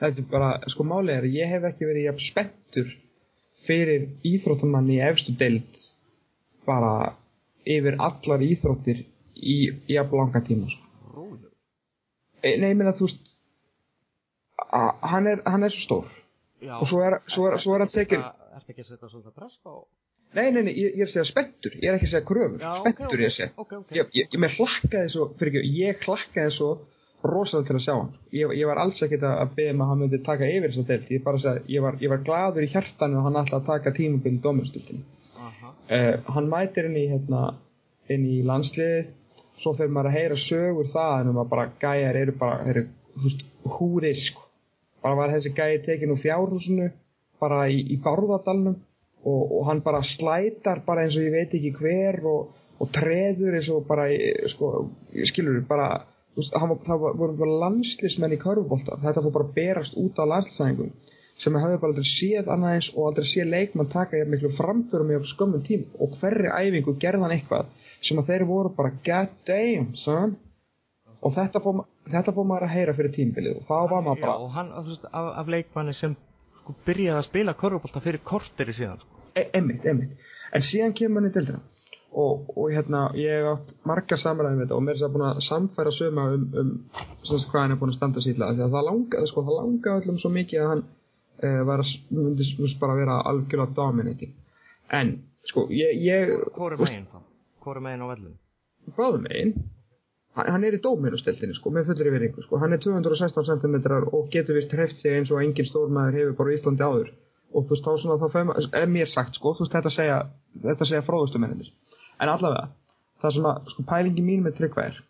Þetta er bara, sko málið er að ég hef ekki verið jafn spenntur fyrir íþróttamann í efstu deild bara yfir allar íþróttir í jafn langa tíma, sko. Róður E, Nei, ég meina þú veist, að- hann er, hann er svo stór. Já, Og svo er- svo er- svo er hann tekinn- Er þetta ekki að setja svolítið press á Nei, nei, nei, ég, ég er að segja spenntur, ég er ekki að segja kröfur, spenntur ok. ég að segja. Ok, ok Ég, ég, ég hlakkaði svo, fyrir ég hlakkaði svo rosalega til að sjá hann. Ég, ég var alls ekkert að að beða um að hann myndi taka yfir þessa deild, ég bara segja, ég var, ég var gladur í hjartanu að hann ætla að taka tímabil dómurstildinni. Aha. Uh, hann mætir inn í, hérna, inn í landsliðið, svo fyrir maður að heyra sögur það um að bara gæjar eru bara, eru, veist, húrið, sko. Bara var þessi gæji tekin úr fjárhúsinu, bara í, í Bárðardalnum og, og hann bara slætar bara eins og ég veit ekki hver og, og treður eins og bara, sko, skilur bara, veist, var, það voru bara landslismenn í körfubólta, þetta fór bara að berast út á landslisæðingum sem hefði bara aldrei séð annað eins og aldrei séð leikmann taka jafn miklu framförum í jafn skömmum tím og hverri æfingu gerði hann eitthvað sem að þeir voru bara god damn son og þetta fór, þetta fór maður að heyra fyrir tímbilið og þá var maður Já, bara og hann, af, af leikmanni sem sko byrjaði að spila korfubólta fyrir korteri síðan sko. e emmitt, emmitt en síðan kemur hann í deildina og, og hérna ég átt marga samræðum við þetta og mér er það búin að samfæra söma um, um svona, hvað hann er búin að standa sýtla því að það langaði sko, það langaði öllum svo mikið að hann uh, var að myndi bara vera algjörlega dominating en sko ég, ég Hvor er megin þá? Hvor er megin á vellinu? báðum megin. Hann, er í dóminusteltinni sko með fullri veringu sko. Hann er 216 cm og getur vist hreft sig eins og engin stórmaður hefur bara í Íslandi áður. Og þú veist þá svona þá fæma, er mér sagt sko þú veist þetta segja, þetta segja fróðustu mennir en allavega það sem að sko pælingi mín með tryggva er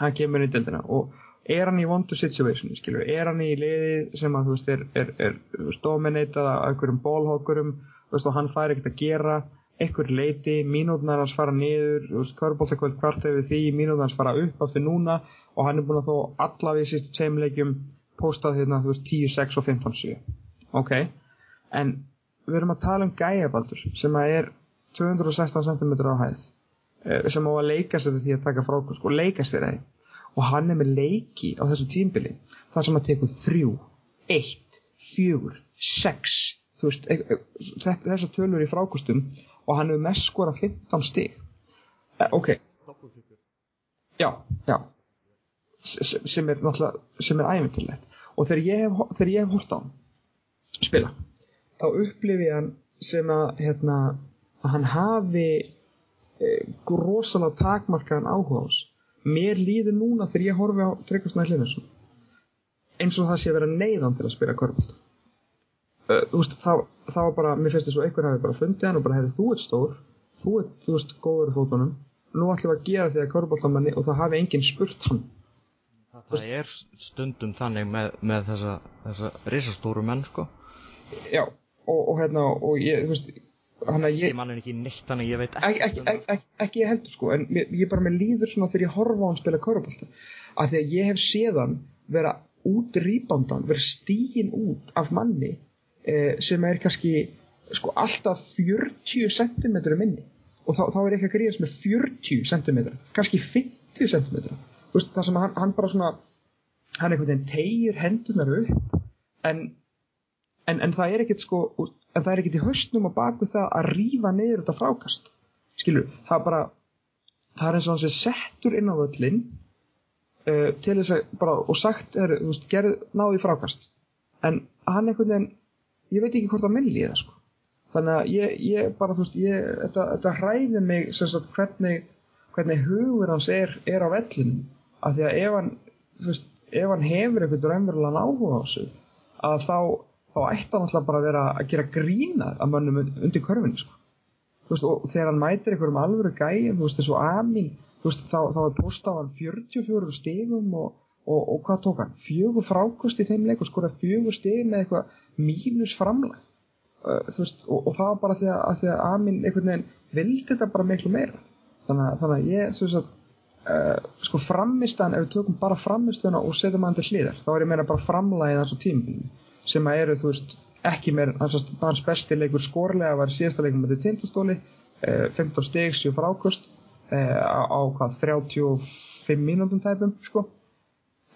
hann kemur í deildina og er hann í vondu situation skilur, er hann í liði sem að þú veist er, er, er dominatað af einhverjum bólhokkurum og hann fær ekkert að gera einhver leiti, mínútnar hans fara niður þú veist, körbóltakvöld hvart hefur því mínútnar hans fara upp aftur núna og hann er búin að þó allavega í sístu tveimleikjum postað hérna, þú veist, 10, 6 og 15 7 ok, en við erum að tala um gæjabaldur sem að er 216 cm á hæð eh, sem á að leika sér því að taka frákvöld sko, leika sér þeim og hann er með leiki á þessu tímbili þar sem að tekur þrjú, eitt, fjögur, sex þú veist, e e þetta, þessar tölur í frákustum og hann hefur mest skora 15 stig. E ok. Já, já. Sem er náttúrulega sem er æventurlegt og þegar ég hef, þegar ég hef hort á hann spila þá upplifi hann sem að hérna, hann hafi e, rosalega takmarkaðan áhuga ás mér líður núna þegar ég horfi á Tryggvarsnæði Hlinursson eins og það sé að vera neyðan til að spila korfbólta þú veist, þá, þá var bara mér finnst þess að einhver hafi bara fundið hann og bara hefði þú ert stór, þú ert, þú veist, góður í fótunum, nú ætlum við að gera því að korfbóltamanni og það hafi enginn spurt hann. Það er stundum þannig með, með þessa, þessa risastóru menn sko. Já, og, og hérna og ég, þú veist hann að Ég ég man henni ekki neitt þannig, ég veit ekki, ekki, ekki, ekki, ekki ég heldur sko en mér, ég bara með líður svona þegar ég horfa á hann spila körubólta að því að ég hef séðan vera út rýbandan, vera stígin út af manni eh, sem er kannski sko alltaf 40 cm minni. Og þá, þá er ekki að gríðast með 40 cm kannski 50 cm veist, það sem hann, hann bara svona hann einhvern veginn tegir hendunar upp en, en, en það er ekkert sko en það er ekkert í höstnum og baku það að rífa niður þetta frákast. Skilur, það er bara það er eins og hann sé settur inn á völlin uh, til þess að bara, og sagt, er, veist, gerð, náðu í frákast. En hann einhvern veginn ég veit ekki hvort það milli það sko. Þannig að ég, ég bara, þú veist, ég þetta, þetta hræði mig, sagt, hvernig hvernig hugur hans er, er á vellinu, af því að ef hann veist, ef hann hefur einhvern raunverulegan áhuga á þessu að þá, þá ætti hann alltaf bara að vera að gera grína að mönnum undir körfinu sko. Veist, og þegar hann mætir einhverjum alvöru gæjum, þú veist, þessu Amin veist, þá, þá er hann 44 stigum og, og, og hvað tók hann? Fjögur frákust í þeim leik og skora fjögur stig með eitthvað mínus framlag. Þú veist, og, og það var bara því að, að því að Amin einhvern veginn vildi þetta bara miklu meira. Þannig að, þannig að ég, að uh, sko framistan, ef við tökum bara framistöðuna og setjum hann til hliðar, þá er ég meina bara framlagið á tímabilinu sem að eru, þú veist, ekki meir hans, besti leikur skorlega var síðasta leikum með tindastóli, uh, 15 steg 7 frákust uh, á, á hvað, 35 mínútum tæpum, sko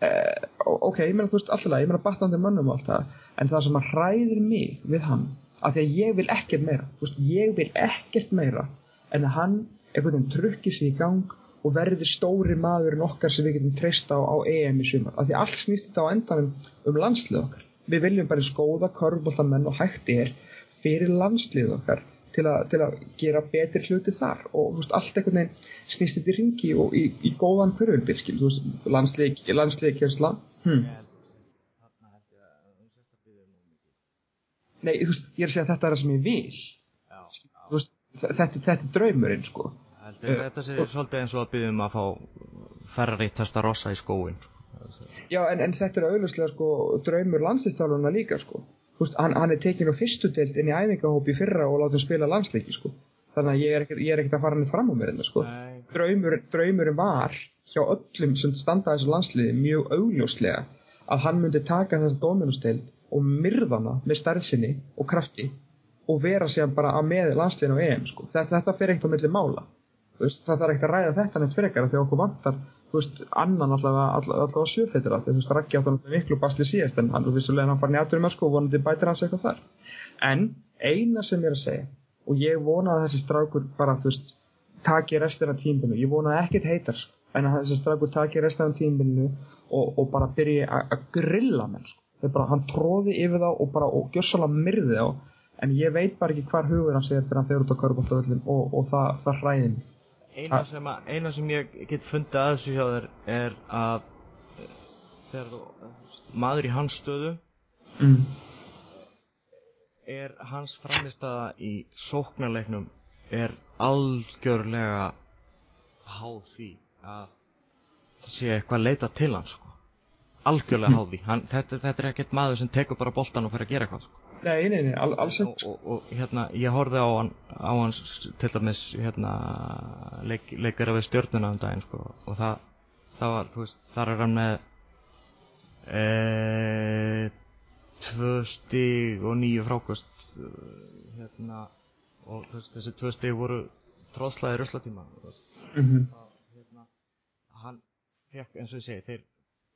uh, ok, ég meina, þú veist, alltaf ég meina batandi mönnum og allt það, en það sem að hræðir mig við hann, af því að ég vil ekkert meira, veist, ég vil ekkert meira en að hann einhvern veginn trukki sig í gang og verði stóri maðurinn okkar sem við getum treysta á, á EM í sumar, af því allt snýst þetta á endanum um landslið okkar. Við viljum bara eins góða körfbóltamenn og hægt er fyrir landslið okkar til, a, til að gera betri hluti þar. Og veist, allt einhvern veginn snýst þetta í ringi og í, í góðan hverjulbyrskil landslið, landslið kjærsla hmm. Nei, þú veist, ég er að segja að þetta er það sem ég vil. Já, já. veist, þetta, þetta er draumurinn sko. Heldur, þetta sé svolítið eins og að byggjum að fá Ferrari testa rossa í skóin Já, en, en þetta er auðvitað sko draumur landslistáluna líka sko Vist, hann, hann er tekin á fyrstu deild inn í æfingahópi fyrra og látið spila landsleiki sko þannig að ég er ekkert, ég er ekkert að fara neitt fram á mér hérna sko. Draumur, draumurinn var hjá öllum sem standa þessu landsliði mjög augljóslega að hann myndi taka þessa dominusteild og myrðana með stærðsinni og krafti og vera síðan bara að með landsliðin á EM sko. þetta, þetta fer eitt á milli mála veist, það þarf ekkert að ræða þetta neitt frekar af því að okkur vantar veist, annan allavega, allavega, allavega sjöfettir þú veist, Raggi átt hann miklu basli síðast en hann, veist, hann farin í aðdurum að sko og vonandi bætir hans eitthvað þar en eina sem ég er að segja og ég vona að þessi strákur bara, þú veist, taki restina af tímbilinu, ég vonaði ekkert heitar sko, en að þessi strákur taki restina af tímbilinu og, og bara byrji að grilla menn sko. þegar bara hann tróði yfir þá og bara og gjössalega myrði þá en ég veit bara ekki hvar hugur hans er þegar hann fer út á körbóltavöllin og, og það, það hræði mig Eina sem, að, eina sem ég get fundið að þessu hjá þér er að eh, þegar þú, maður í hans stöðu mm. er hans framistaða í sóknarleiknum er algjörlega háð því að það sé eitthvað að leita til hans sko. Algjörlega háð því hann, þetta, þetta er ekkert maður sem tekur bara boltan og fer að gera eitthvað sko. Nei, nei, nei, al, alls og, ekki sko. og, og hérna, ég horfði á hann á hans til dæmis hérna, leik, leikara við stjórnuna um daginn sko, og það, það var, þú veist, þar er hann með e, tvö stig og nýju frákost hérna, og veist, þessi tvö stig voru tróðslæði ruslatíma mm hérna, hann fekk, eins og ég segi, þeir,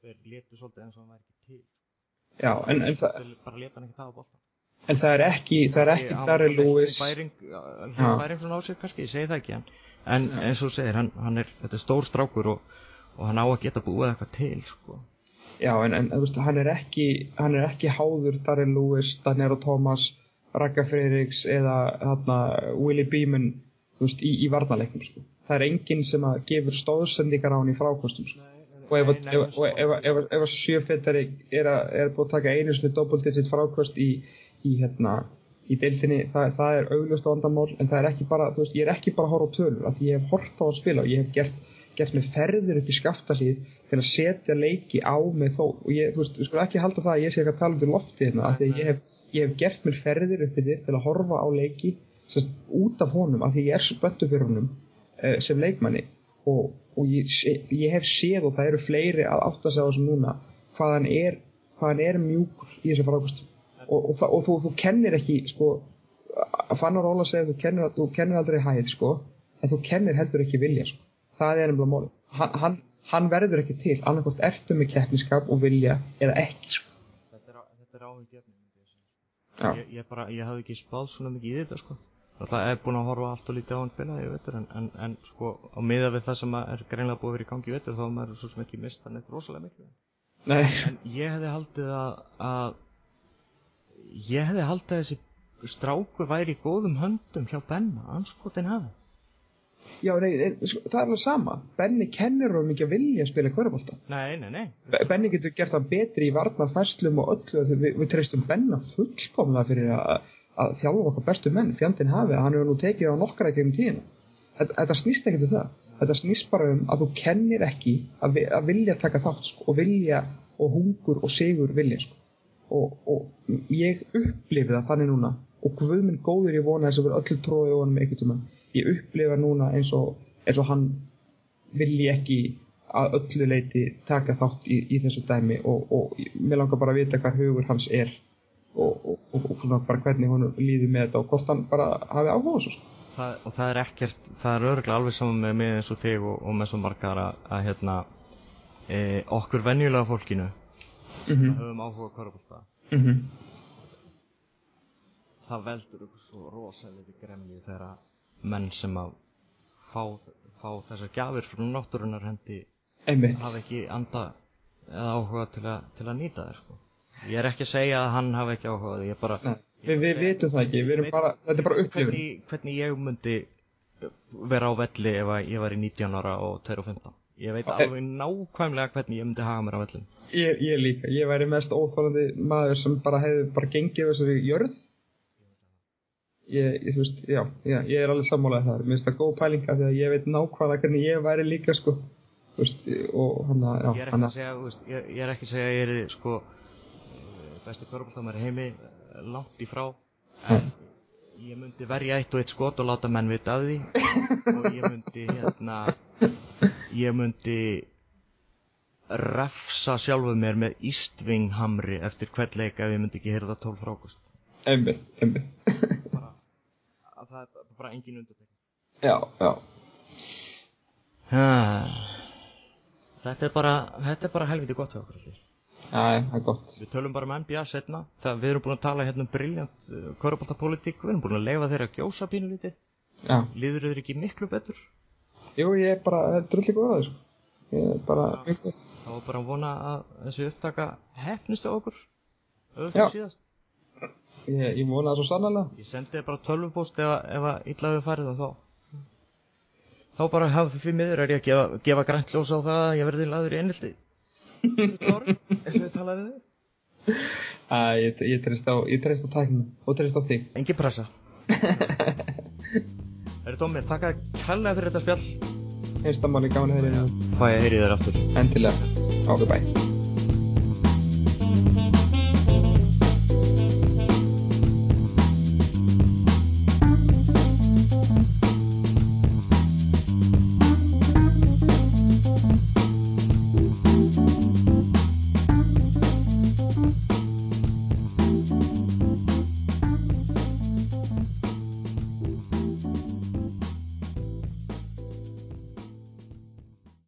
þeir letu svolítið eins og hann væri ekki til Já, en, en, það, bara leta hann ekki það á boltan en það er ekki það er ekki Darrell Lewis Bæring, Já. bæring svona á sig kannski, ég segi það ekki en, en eins og þú segir, hann, hann er þetta er stór strákur og, og hann á að geta búið eitthvað til sko. Já, en, en þú veist, hann er ekki hann er ekki háður Darrell Lewis, Danero Thomas Ragga Freiriks eða þarna, Willie Beeman þú veist, í, í varnaleiknum sko. það er enginn sem að gefur stóðsendingar á hann í frákostum sko. og Nei, nei, ef, að sjöfettari er, að- er búið að taka einu sinni doppeltið sitt frákost í, í hérna í deildinni, það, það er augljóst vandamál en það er ekki bara, þú veist, ég er ekki bara að horfa á tölur af því ég hef hort á að spila og ég hef gert, gert með ferðir upp í skaftahlið til að setja leiki á með þó og ég, þú veist, þú sko ekki halda það að ég sé ekki að tala um til lofti hérna, af því að ég hef, ég hef gert mér ferðir upp yfir til að horfa á leiki sérst, út af honum, af því ég er spöttu fyrir honum uh, sem leikmanni. Og, og ég, ég hef séð og það eru fleiri að átta sig á þessu núna hvað hann er, hvað hann er mjúkur í þessu frákostu og, og, og þú, þú kennir ekki sko, fannar Óla segja þú kennir, þú kennir aldrei hæð sko, en þú kennir heldur ekki vilja sko. það er nefnilega móli hann, hann, hann verður ekki til annarkort ertu með keppniskap og vilja eða ekki sko. þetta er, er áhugjefni Já. ég, ég ég hafði ekki spáð svona mikið í þetta sko Alltaf er búin að horfa allt og lítið á hann spila ég veitur en, en, en sko á miða við það sem er greinlega búið að vera í gangi í veitur þá er maður svo sem ekki mist hann eitthvað rosalega miklu Nei, en ég hefði haldið að, að ég hefði haldið að þessi stráku væri í góðum höndum hjá Benna, anskotin hafi já, nei, sko, það er alveg sama. Benni kennir honum ekki að vilja að spila hverjabólta nei, nei, nei. Benni getur gert hann betri í varnarfærslum og öllu því við, við treystum Benna fullkomlega fyrir að, að þjálfa okkar bestu menn fjandinn hafi, hann hefur nú tekið á nokkra ekki um tíðina. Þetta, þetta snýst ekki um það. Þetta snýst bara um að þú kennir ekki að, vi- að vilja taka þátt sko, og vilja og hungur og sigur vilja sko. og, og ég upplifi það þannig núna og guð minn góður ég vona þess að vera öllu tróði og hann með einhvern tímann. Ég upplifa núna eins og, eins og hann vilji ekki að öllu leiti taka þátt í, í þessu dæmi og, og mér langar bara að vita hvað hugur hans er og, og, og, svona bara hvernig hún líður með þetta og hvort hann bara hafi áhuga þessu sko. það, og það er ekkert, það er örgulega alveg saman með mig eins og þig og, og með svo margar að, að hérna e, okkur venjulega fólkinu mm -hmm. höfum áhuga á körfbólta Mm -hmm. það veldur okkur svo rosalega gremju þegar menn sem að fá, fá þessar gjafir frá náttúrunar hendi einmitt hafa ekki anda eða áhuga til, a, til að nýta þér sko. Ég er ekki að segja að hann hafi ekki áhuga á því, ég bara Nei, við, við vitum það ekki, við erum bara, þetta er bara upplifun. hvernig, hvernig ég myndi vera á velli ef að ég var í 19 ára og 2.15 ég veit alveg nákvæmlega hvernig ég myndi haga mér á vellin ég, ég líka, ég væri mest óþólandi maður sem bara hefði bara gengið þessari jörð. Ég, ég, þú veist, já, já, ég er alveg sammálaðið það, mér finnst það góð pæling af því að ég veit nákvæmlega hvernig ég væri líka sko, þú veist, og hann að, ég já, er hann ekki að segja, þú veist, ég, ég er ekki að segja að ég er sko besti körbóltamæri heimi eh, langt í frá. En ég myndi verja eitt og eitt skot og láta menn vita af því. Og ég myndi hérna ég myndi refsa sjálfuð mér með ístvinghamri eftir hvern leik ef ég myndi ekki hýrða 12 frákust einmitt, einmitt. Að það er bara engin undirtekning. Já, já, þetta er bara þetta er bara helviti gott hjá okkur allir já, það er gott Við tölum bara um NBA setna þegar við erum búin að tala hérna um briljant uh, körubáltapolítík, við erum búin að leifa þeirra að gjósa pínu lítið Já, Líður þér ekki miklu betur? jú, ég er bara, það er drulli góð að þessu. Ég er bara, miklu. Þá er bara að vona að þessi upptaka hefnist á okkur. Já. Öðvitað síðast. Ég, ég vona það svo sannlega. Ég sendi þér bara tölvupóst ef, ef að illa hefur farið og þá. Þá bara hafði fyrir miður er ég að gefa, gefa grænt ljós á það að ég verði laður í einhelti. Klárum, eins og við talaði við. Æ, ég, ég treyst á, ég treyst á tæknum og treyst á þig. Engin pressa. Herri Tómi, þakka kærlega fyrir þetta spjall. Einstamáli gaman að þeirra Fæ að heyri þér aftur. endilega. Ok, bye.